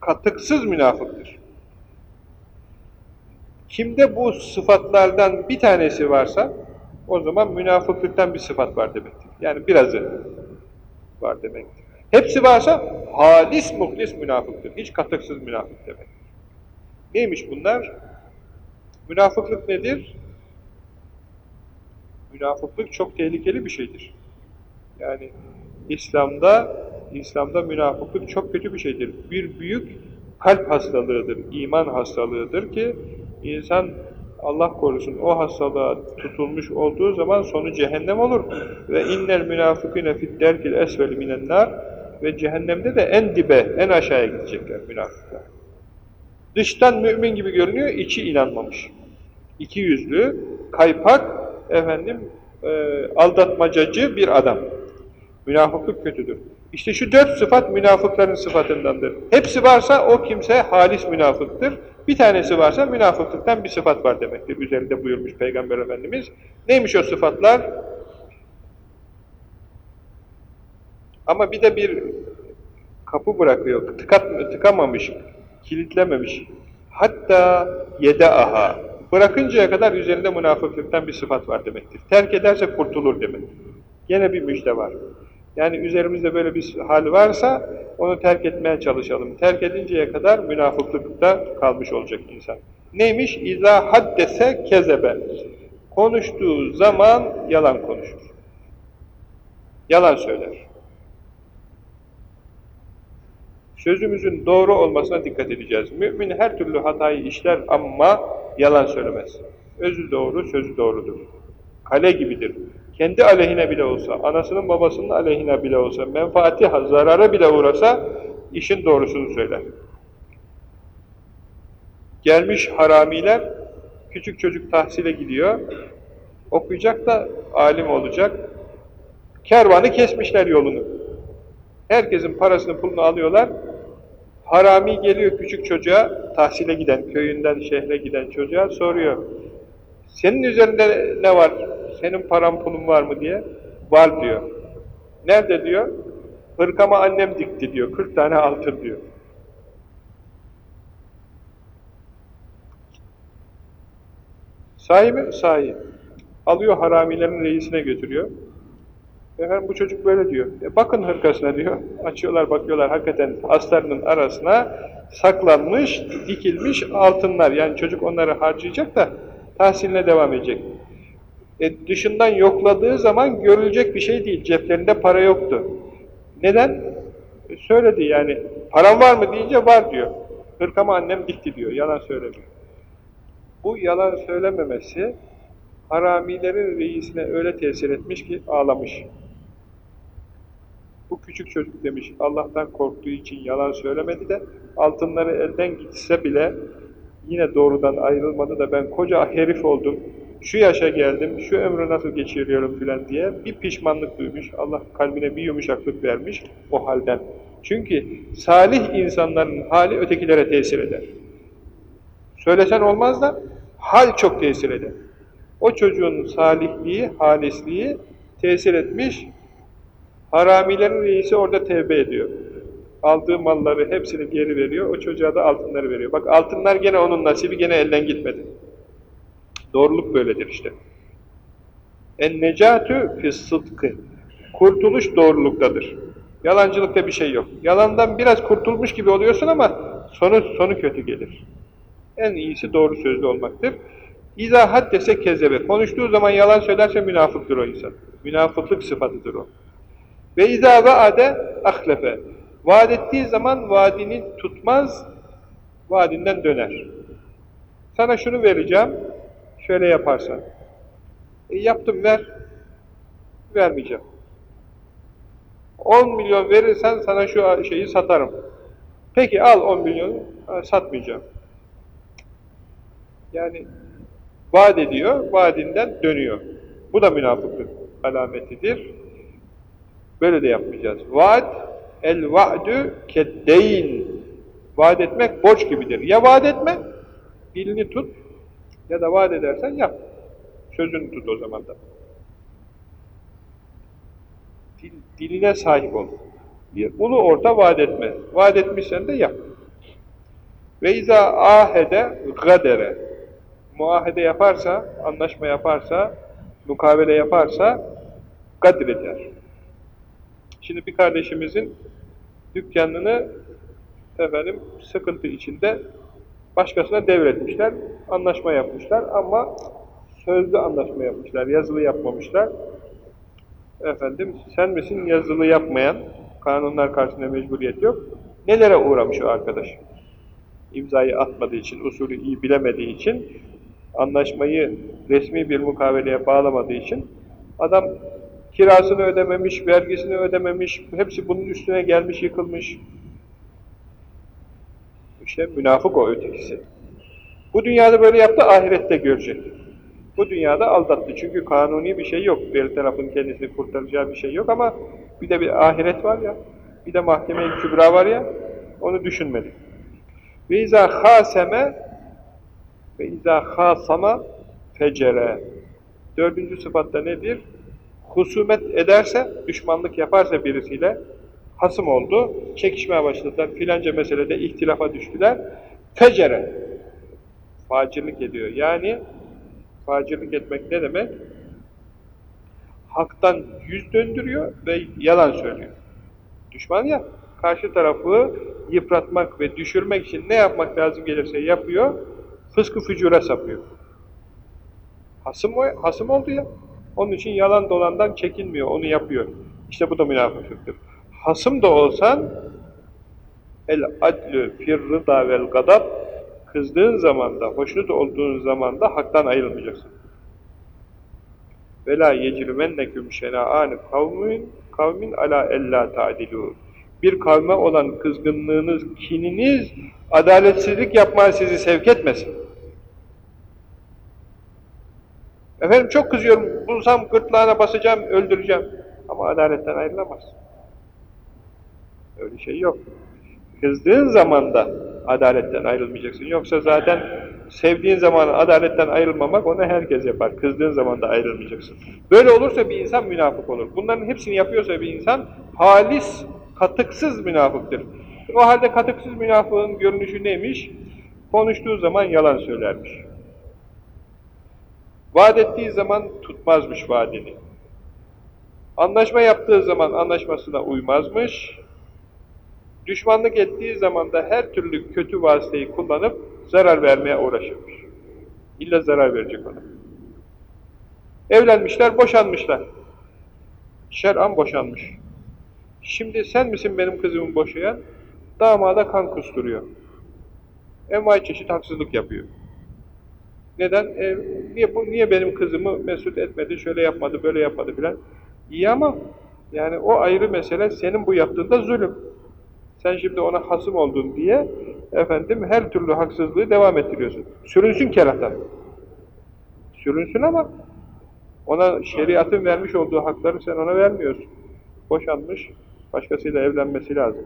Katıksız münafıktır. Kimde bu sıfatlardan bir tanesi varsa o zaman münafıklıktan bir sıfat var demektir. Yani birazı var demektir. Hepsi varsa halis muhlis münafıktır. Hiç katıksız münafık demek. Neymiş bunlar? Münafıklık nedir? Münafıklık çok tehlikeli bir şeydir. Yani İslam'da İslam'da münafıklık çok kötü bir şeydir. Bir büyük kalp hastalığıdır, iman hastalığıdır ki insan Allah korusun o hastalığa tutulmuş olduğu zaman sonu cehennem olur. Ve innel münafıkine fid derkil esveli minen nar ve cehennemde de en dibe, en aşağıya gidecekler münafıklar. Dıştan mümin gibi görünüyor, içi inanmamış. İki yüzlü, kaypak, efendim, e, aldatmacacı bir adam. Münafıklık kötüdür. İşte şu dört sıfat münafıkların sıfatındandır. Hepsi varsa o kimse halis münafıktır. Bir tanesi varsa münafıklıktan bir sıfat var demektir. Üzerinde buyurmuş Peygamber Efendimiz. Neymiş o sıfatlar? Ama bir de bir kapı bırakıyor. Tıkat, tıkamamış, kilitlememiş. Hatta yede aha. Bırakıncaya kadar üzerinde münafıklıktan bir sıfat var demektir. Terk ederse kurtulur demektir. Yine bir müjde var. Yani üzerimizde böyle bir hal varsa onu terk etmeye çalışalım. Terk edinceye kadar münafıklıkta kalmış olacak insan. Neymiş? İza haddese kezebe. Konuştuğu zaman yalan konuşur. Yalan söyler. Sözümüzün doğru olmasına dikkat edeceğiz. Mümin her türlü hatayı işler ama yalan söylemez. Özü doğru, sözü doğrudur. Kale gibidir kendi aleyhine bile olsa, anasının babasının aleyhine bile olsa, menfaati, zarara bile uğrasa, işin doğrusunu söyler. Gelmiş haramiler, küçük çocuk tahsile gidiyor, okuyacak da alim olacak, kervanı kesmişler yolunu. Herkesin parasını pulunu alıyorlar, harami geliyor küçük çocuğa, tahsile giden, köyünden şehre giden çocuğa soruyor, senin üzerinde ne var? Senin paran pulun var mı diye var diyor. Nerede diyor? Hırkama annem dikti diyor. 40 tane altın diyor. Sahi mi? Sahi. Alıyor haramilerin reisine götürüyor. Efendim bu çocuk böyle diyor. E bakın hırkasına diyor. Açıyorlar bakıyorlar hakikaten aslarının arasına saklanmış, dikilmiş altınlar. Yani çocuk onları harcayacak da tahsiline devam edecek. E, dışından yokladığı zaman görülecek bir şey değil. Ceplerinde para yoktu. Neden? E, söyledi yani. Param var mı deyince var diyor. Hırkamı annem dikti diyor. Yalan söylemiyor. Bu yalan söylememesi haramilerin reisine öyle tesir etmiş ki ağlamış. Bu küçük çocuk demiş, Allah'tan korktuğu için yalan söylemedi de altınları elden gitse bile yine doğrudan ayrılmadı da ben koca herif oldum, şu yaşa geldim, şu ömrü nasıl geçiriyorum filan diye bir pişmanlık duymuş. Allah kalbine bir yumuşaklık vermiş o halden. Çünkü salih insanların hali ötekilere tesir eder. Söylesen olmaz da hal çok tesir eder. O çocuğun salihliği, halisliği tesir etmiş, haramilerin reisi orada tevbe ediyor. Aldığı malları hepsini geri veriyor, o çocuğa da altınları veriyor. Bak altınlar gene onun nasibi, gene elden gitmedi. Doğruluk böyledir işte. En necatü fis sıdkı. Kurtuluş doğruluktadır. Yalancılıkta bir şey yok. Yalandan biraz kurtulmuş gibi oluyorsun ama sonu sonu kötü gelir. En iyisi doğru sözlü olmaktır. İzahat dese kezebe. Konuştuğu zaman yalan söylerse münafıktır o insan. Münafıklık sıfatıdır o. Ve izâ vaade ahlefe. Vaad ettiği zaman vaadini tutmaz, vaadinden döner. Sana şunu vereceğim, şöyle yaparsan. E, yaptım ver, vermeyeceğim. 10 milyon verirsen sana şu şeyi satarım. Peki al 10 milyonu, satmayacağım. Yani vaat ediyor, vaadinden dönüyor. Bu da münafıklık alametidir. Böyle de yapmayacağız. Vaat, el va'dü keddeyn. Vaat etmek borç gibidir. Ya vaat etme, dilini tut, ya da vaat edersen yap. Sözünü tut o zaman da. Dil, diline sahip ol. Bir ulu orta vaat etme. Vaat etmişsen de yap. Ve izâ ahede gadere. Muahede yaparsa, anlaşma yaparsa, mukavele yaparsa gadreder. Şimdi bir kardeşimizin dükkanını efendim sıkıntı içinde başkasına devretmişler, anlaşma yapmışlar ama sözlü anlaşma yapmışlar, yazılı yapmamışlar. Efendim, sen misin yazılı yapmayan, kanunlar karşısında mecburiyet yok. Nelere uğramış o arkadaş? İmzayı atmadığı için, usulü iyi bilemediği için, anlaşmayı resmi bir mukaveleye bağlamadığı için, adam kirasını ödememiş, vergisini ödememiş, hepsi bunun üstüne gelmiş, yıkılmış. İşte münafık o ötekisi. Bu dünyada böyle yaptı, ahirette görecek. Bu dünyada aldattı. Çünkü kanuni bir şey yok. Bir tarafın kendisini kurtaracağı bir şey yok ama bir de bir ahiret var ya, bir de mahkeme-i kübra var ya, onu düşünmedi. Ve izâ hâseme ve izâ hâsama fecere. Dördüncü sıfatta nedir? Husumet ederse, düşmanlık yaparsa birisiyle, hasım oldu, çekişmeye başladılar, filanca meselede ihtilafa düştüler, fecere, facirlik ediyor. Yani, facirlik etmek ne demek? Haktan yüz döndürüyor ve yalan söylüyor. Düşman ya, karşı tarafı yıpratmak ve düşürmek için ne yapmak lazım gelirse yapıyor, fıskı fücura sapıyor. Hasım, hasım oldu ya. Onun için yalan dolandan çekinmiyor, onu yapıyor. İşte bu da münafıklıktır. Hasım da olsan el adlü firrıda vel gadab kızdığın zaman da, hoşnut olduğun zaman da haktan ayrılmayacaksın. Ve la yecrimenneküm şena'an kavmin kavmin ala ella ta'dilu. Bir kavme olan kızgınlığınız, kininiz adaletsizlik yapmaya sizi sevk etmesin. Efendim çok kızıyorum, bulsam gırtlağına basacağım, öldüreceğim. Ama adaletten ayrılamaz. Öyle şey yok. Kızdığın zaman da adaletten ayrılmayacaksın. Yoksa zaten sevdiğin zaman adaletten ayrılmamak onu herkes yapar. Kızdığın zaman da ayrılmayacaksın. Böyle olursa bir insan münafık olur. Bunların hepsini yapıyorsa bir insan halis, katıksız münafıktır. O halde katıksız münafığın görünüşü neymiş? Konuştuğu zaman yalan söylermiş. Vaat ettiği zaman tutmazmış vaadini. Anlaşma yaptığı zaman anlaşmasına uymazmış. Düşmanlık ettiği zaman da her türlü kötü vasıtayı kullanıp zarar vermeye uğraşırmış. İlla zarar verecek ona. Evlenmişler, boşanmışlar. Şer'an boşanmış. Şimdi sen misin benim kızımı boşayan? Damada kan kusturuyor. Envai çeşit haksızlık yapıyor. Neden? E, niye, bu, niye benim kızımı mesut etmedi, şöyle yapmadı, böyle yapmadı filan. İyi ama yani o ayrı mesele, senin bu yaptığında zulüm. Sen şimdi ona hasım oldun diye efendim her türlü haksızlığı devam ettiriyorsun. Sürünsün kerata. Sürünsün ama ona şeriatın vermiş olduğu hakları sen ona vermiyorsun. Boşanmış, başkasıyla evlenmesi lazım.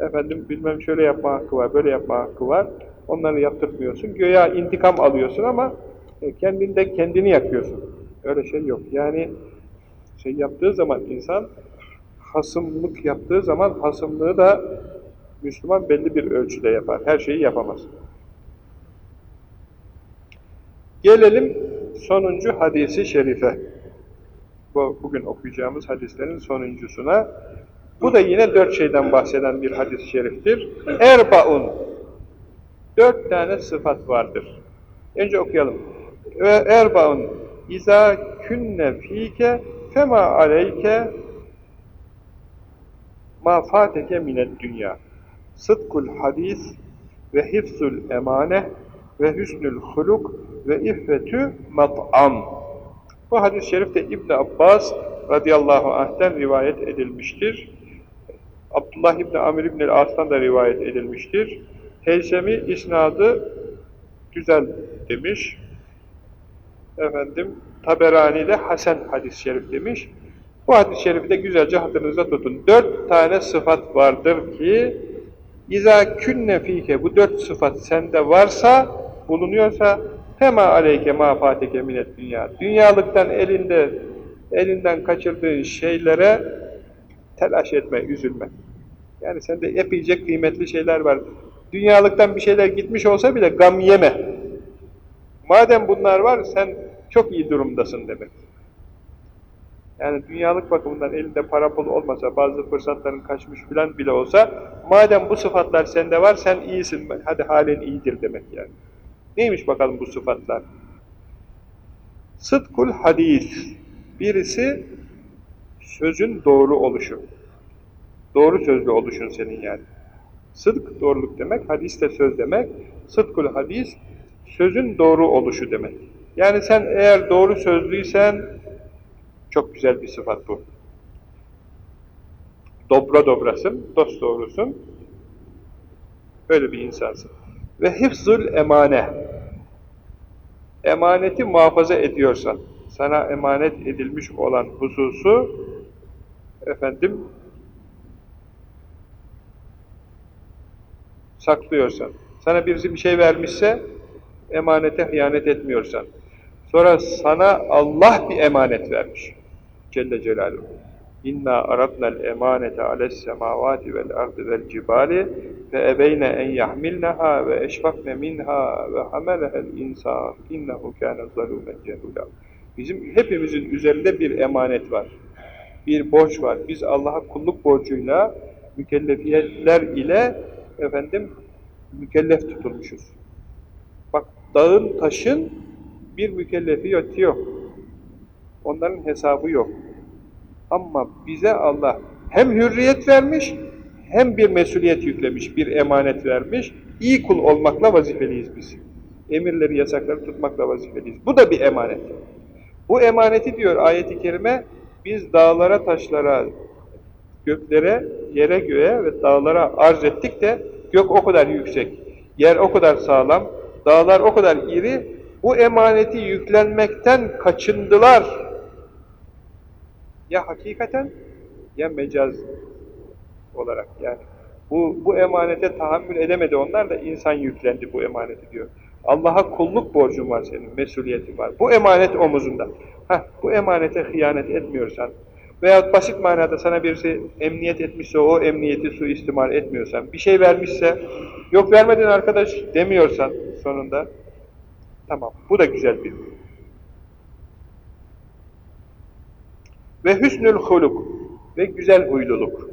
Efendim bilmem şöyle yapma hakkı var, böyle yapma hakkı var. Onları yaptırmıyorsun. Göya intikam alıyorsun ama e, kendinde kendini yakıyorsun. Öyle şey yok. Yani şey yaptığı zaman insan hasımlık yaptığı zaman hasımlığı da Müslüman belli bir ölçüde yapar. Her şeyi yapamaz. Gelelim sonuncu hadisi şerife. Bu, bugün okuyacağımız hadislerin sonuncusuna. Bu da yine dört şeyden bahseden bir hadis-i şeriftir. Erbaun. Dört tane sıfat vardır. Önce okuyalım. Erbaun. İza künne fike fema aleyke ma fateke minet dünya. Sıdkul hadis ve hifzul emane ve hüsnül huluk ve iffetü mat'am. Bu hadis-i şerif de İbn Abbas radıyallahu anh'ten rivayet edilmiştir. Abdullah İbni Amir İbni As'tan da rivayet edilmiştir. Heysemi isnadı güzel demiş. Efendim Taberani de Hasan hadis-i şerif demiş. Bu hadis-i şerifi de güzelce hatırınıza tutun. Dört tane sıfat vardır ki İza künne fike bu dört sıfat sende varsa, bulunuyorsa Fema aleyke ma fateke minet dünya. Dünyalıktan elinde elinden kaçırdığın şeylere telaş etme, üzülme. Yani sende epeyce kıymetli şeyler var. Dünyalıktan bir şeyler gitmiş olsa bile gam yeme. Madem bunlar var, sen çok iyi durumdasın demek. Yani dünyalık bakımından elinde para pul olmasa, bazı fırsatların kaçmış filan bile olsa, madem bu sıfatlar sende var, sen iyisin, hadi halin iyidir demek yani. Neymiş bakalım bu sıfatlar? Sıdkul hadis. Birisi sözün doğru oluşu. Doğru sözlü oluşun senin yani. Sıdk doğruluk demek, hadis de söz demek. Sıdkul hadis sözün doğru oluşu demek. Yani sen eğer doğru sözlüysen çok güzel bir sıfat bu. Dobra dobrasın, dost doğrusun. Böyle bir insansın. Ve hifzul emane. Emaneti muhafaza ediyorsan, sana emanet edilmiş olan hususu efendim saklıyorsan, sana birisi bir şey vermişse emanete hıyanet etmiyorsan, sonra sana Allah bir emanet vermiş. Celle Celaluhu. İnna aradnal emanete ales semavati vel ardı vel cibali fe ebeyne en yahmilneha ve eşfakne minha ve hamelehel insan innehu kâne zalûmen cehûlâ. Bizim hepimizin üzerinde bir emanet var. Bir borç var. Biz Allah'a kulluk borcuyla mükellefiyetler ile efendim mükellef tutulmuşuz. Bak dağın, taşın bir mükellefiyeti yok. Onların hesabı yok. Ama bize Allah hem hürriyet vermiş, hem bir mesuliyet yüklemiş, bir emanet vermiş. İyi kul olmakla vazifeliyiz biz. Emirleri, yasakları tutmakla vazifeliyiz. Bu da bir emanet. Bu emaneti diyor ayeti kerime, biz dağlara, taşlara, göklere, yere göğe ve dağlara arz ettik de gök o kadar yüksek, yer o kadar sağlam, dağlar o kadar iri, bu emaneti yüklenmekten kaçındılar. Ya hakikaten ya mecaz olarak yani. Bu, bu emanete tahammül edemedi onlar da insan yüklendi bu emaneti diyor. Allah'a kulluk borcun var senin, mesuliyetin var. Bu emanet omuzunda. Heh, bu emanete hıyanet etmiyorsan veya basit manada sana birisi emniyet etmişse o emniyeti suistimal etmiyorsan, bir şey vermişse yok vermedin arkadaş demiyorsan sonunda tamam bu da güzel bir Ve hüsnül huluk ve güzel huyluluk.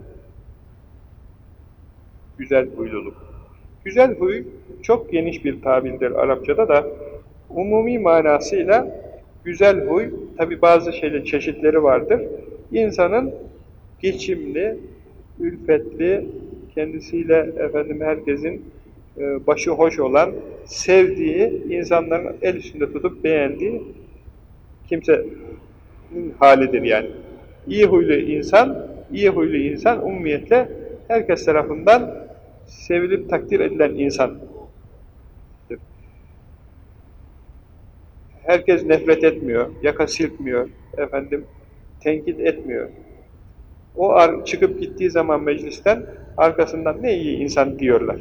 Güzel huyluluk. Güzel huy çok geniş bir tabirdir Arapçada da umumi manasıyla güzel huy tabi bazı şeyler çeşitleri vardır. İnsanın geçimli, ülfetli, kendisiyle efendim herkesin e, başı hoş olan, sevdiği, insanların el üstünde tutup beğendiği kimsenin halidir yani. İyi huylu insan, iyi huylu insan umumiyetle herkes tarafından sevilip takdir edilen insan. Herkes nefret etmiyor, yaka silkmiyor, efendim tenkit etmiyor. O çıkıp gittiği zaman meclisten arkasından ne iyi insan diyorlar.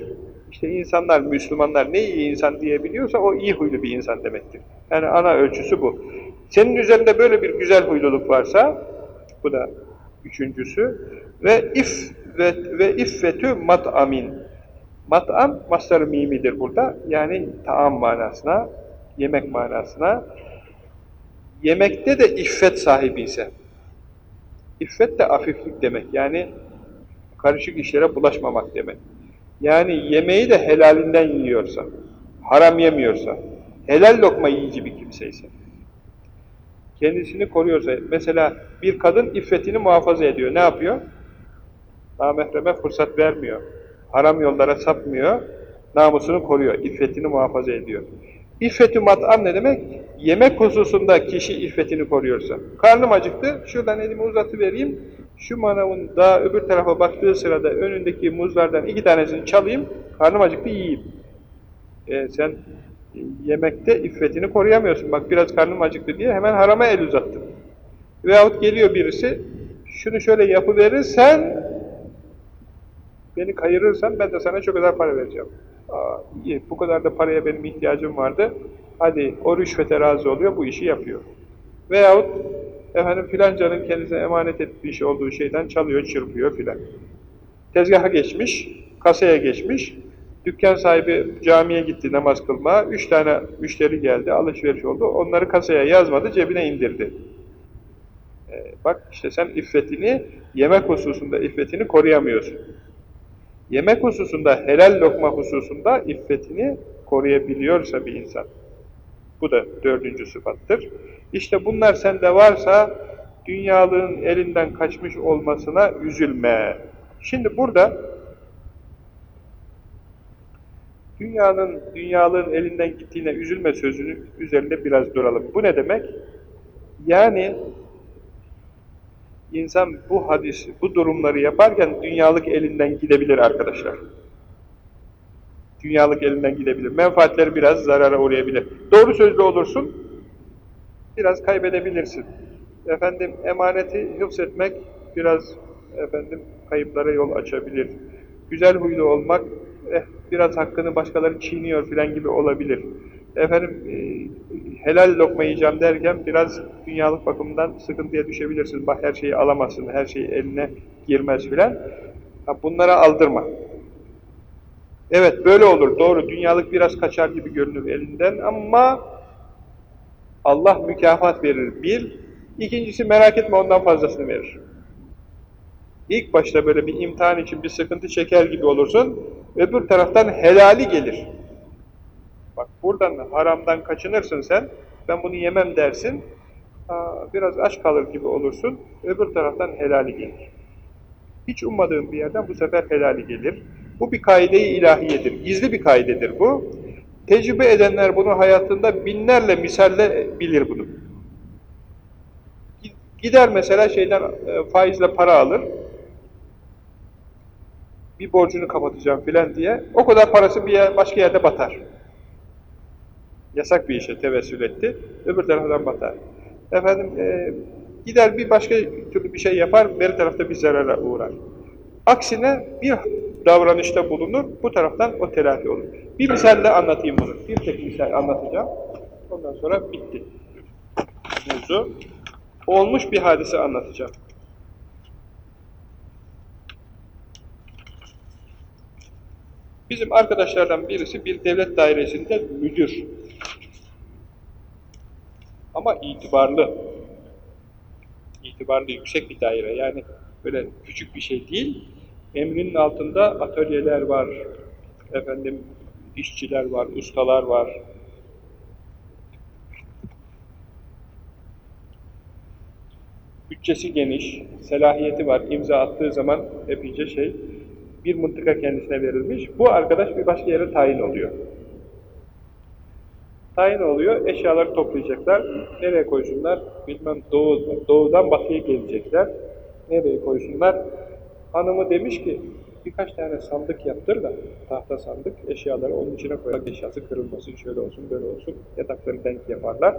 İşte insanlar, Müslümanlar ne iyi insan diyebiliyorsa o iyi huylu bir insan demektir. Yani ana ölçüsü bu. Senin üzerinde böyle bir güzel huyluluk varsa, bu da üçüncüsü, ve if ve, ve iffetü mat'amin. Mat'am, mastar mimidir burada. Yani taam manasına, yemek manasına. Yemekte de iffet sahibi ise, iffet de afiflik demek. Yani karışık işlere bulaşmamak demek. Yani yemeği de helalinden yiyorsa, haram yemiyorsa, helal lokma yiyici bir kimseyse, kendisini koruyorsa, mesela bir kadın iffetini muhafaza ediyor. Ne yapıyor? Namahreme fırsat vermiyor. Haram yollara sapmıyor. Namusunu koruyor. iffetini muhafaza ediyor. İffetü mat'am ne demek? Yemek hususunda kişi iffetini koruyorsa. Karnım acıktı, şuradan elimi uzatıvereyim, şu manavın daha öbür tarafa baktığı sırada önündeki muzlardan iki tanesini çalayım, karnım acıktı yiyeyim. E, sen yemekte iffetini koruyamıyorsun. Bak biraz karnım acıktı diye hemen harama el uzattın. Veyahut geliyor birisi, şunu şöyle yapıverirsen, beni kayırırsan ben de sana çok kadar para vereceğim. Aa, iyi, bu kadar da paraya benim ihtiyacım vardı. Hadi o rüşvete razı oluyor, bu işi yapıyor. Veyahut efendim filancanın kendisine emanet etmiş olduğu şeyden çalıyor, çırpıyor filan. Tezgaha geçmiş, kasaya geçmiş, dükkan sahibi camiye gitti namaz kılmaya, üç tane müşteri geldi, alışveriş oldu, onları kasaya yazmadı, cebine indirdi. Ee, bak işte sen iffetini, yemek hususunda iffetini koruyamıyorsun. Yemek hususunda, helal lokma hususunda iffetini koruyabiliyorsa bir insan. Bu da dördüncü sıfattır. İşte bunlar sende varsa dünyalığın elinden kaçmış olmasına üzülme. Şimdi burada dünyanın dünyalığın elinden gittiğine üzülme sözünün üzerinde biraz duralım. Bu ne demek? Yani insan bu hadis, bu durumları yaparken dünyalık elinden gidebilir arkadaşlar. Dünyalık elinden gidebilir. Menfaatleri biraz zarara uğrayabilir. Doğru sözlü olursun, biraz kaybedebilirsin. Efendim emaneti hıfzetmek biraz efendim kayıplara yol açabilir. Güzel huylu olmak eh, biraz hakkını başkaları çiğniyor filan gibi olabilir. Efendim e, helal lokma yiyeceğim derken biraz dünyalık bakımından sıkıntıya düşebilirsin. Bak her şeyi alamazsın, her şey eline girmez filan. Bunlara aldırma. Evet böyle olur doğru dünyalık biraz kaçar gibi görünür elinden ama Allah mükafat verir bir. İkincisi merak etme ondan fazlasını verir. İlk başta böyle bir imtihan için bir sıkıntı çeker gibi olursun. Öbür taraftan helali gelir. Bak buradan haramdan kaçınırsın sen. Ben bunu yemem dersin. Aa, biraz aç kalır gibi olursun. Öbür taraftan helali gelir. Hiç ummadığın bir yerden bu sefer helali gelir. Bu bir kaide-i ilahiyedir. Gizli bir kaidedir bu. Tecrübe edenler bunu hayatında binlerle misalle bilir bunu. Gider mesela şeyden e, faizle para alır. Bir borcunu kapatacağım filan diye. O kadar parası bir yer, başka yerde batar. Yasak bir işe tevessül etti. Öbür taraftan batar. Efendim e, gider bir başka türlü bir şey yapar, beri tarafta bir zarara uğrar. Aksine bir davranışta bulunur, bu taraftan o telafi olur. Bir misalle anlatayım bunu. Bir tek misal anlatacağım. Ondan sonra bitti. Mevzu. Olmuş bir hadise anlatacağım. Bizim arkadaşlardan birisi bir devlet dairesinde müdür. Ama itibarlı. İtibarlı, yüksek bir daire. Yani böyle küçük bir şey değil. Emrinin altında atölyeler var, efendim işçiler var, ustalar var. Bütçesi geniş, selahiyeti var, imza attığı zaman epeyce şey. Bir mıntıka kendisine verilmiş. Bu arkadaş bir başka yere tayin oluyor. Tayin oluyor, eşyaları toplayacaklar. Nereye koysunlar? Bilmem doğu, doğudan batıya gelecekler. Nereye koysunlar? Hanımı demiş ki, birkaç tane sandık yaptır da, tahta sandık, eşyaları onun içine koyarak eşyası kırılmasın, şöyle olsun, böyle olsun, yatakları denk yaparlar.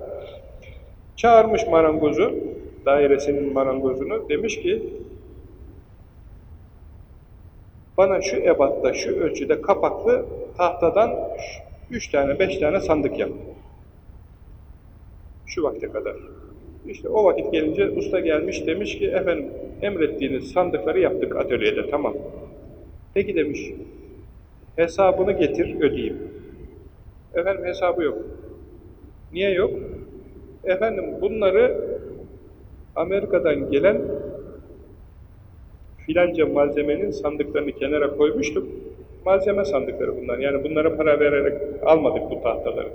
Çağırmış marangozu, dairesinin marangozunu, demiş ki, bana şu ebatta, şu ölçüde kapaklı tahtadan üç tane, beş tane sandık yap. Şu vakte kadar. İşte o vakit gelince usta gelmiş demiş ki efendim emrettiğiniz sandıkları yaptık atölyede tamam. Peki demiş hesabını getir ödeyeyim. Efendim hesabı yok. Niye yok? Efendim bunları Amerika'dan gelen filanca malzemenin sandıklarını kenara koymuştuk. Malzeme sandıkları bunlar. Yani bunlara para vererek almadık bu tahtaları.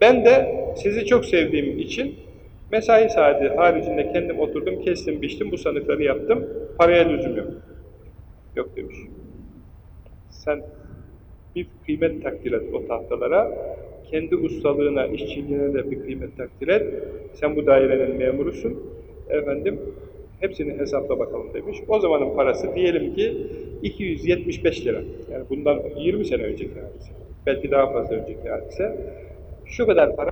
Ben de sizi çok sevdiğim için mesai saati haricinde kendim oturdum, kestim, biçtim, bu sandıkları yaptım. Paraya lüzum yok. Yok demiş. Sen bir kıymet takdir et o tahtalara, kendi ustalığına, işçiliğine de bir kıymet takdir et. Sen bu dairenin memurusun. Efendim, hepsini hesapla bakalım demiş. O zamanın parası diyelim ki 275 lira. Yani bundan 20 sene önceki hadise. Belki daha fazla önceki hadise. Şu kadar para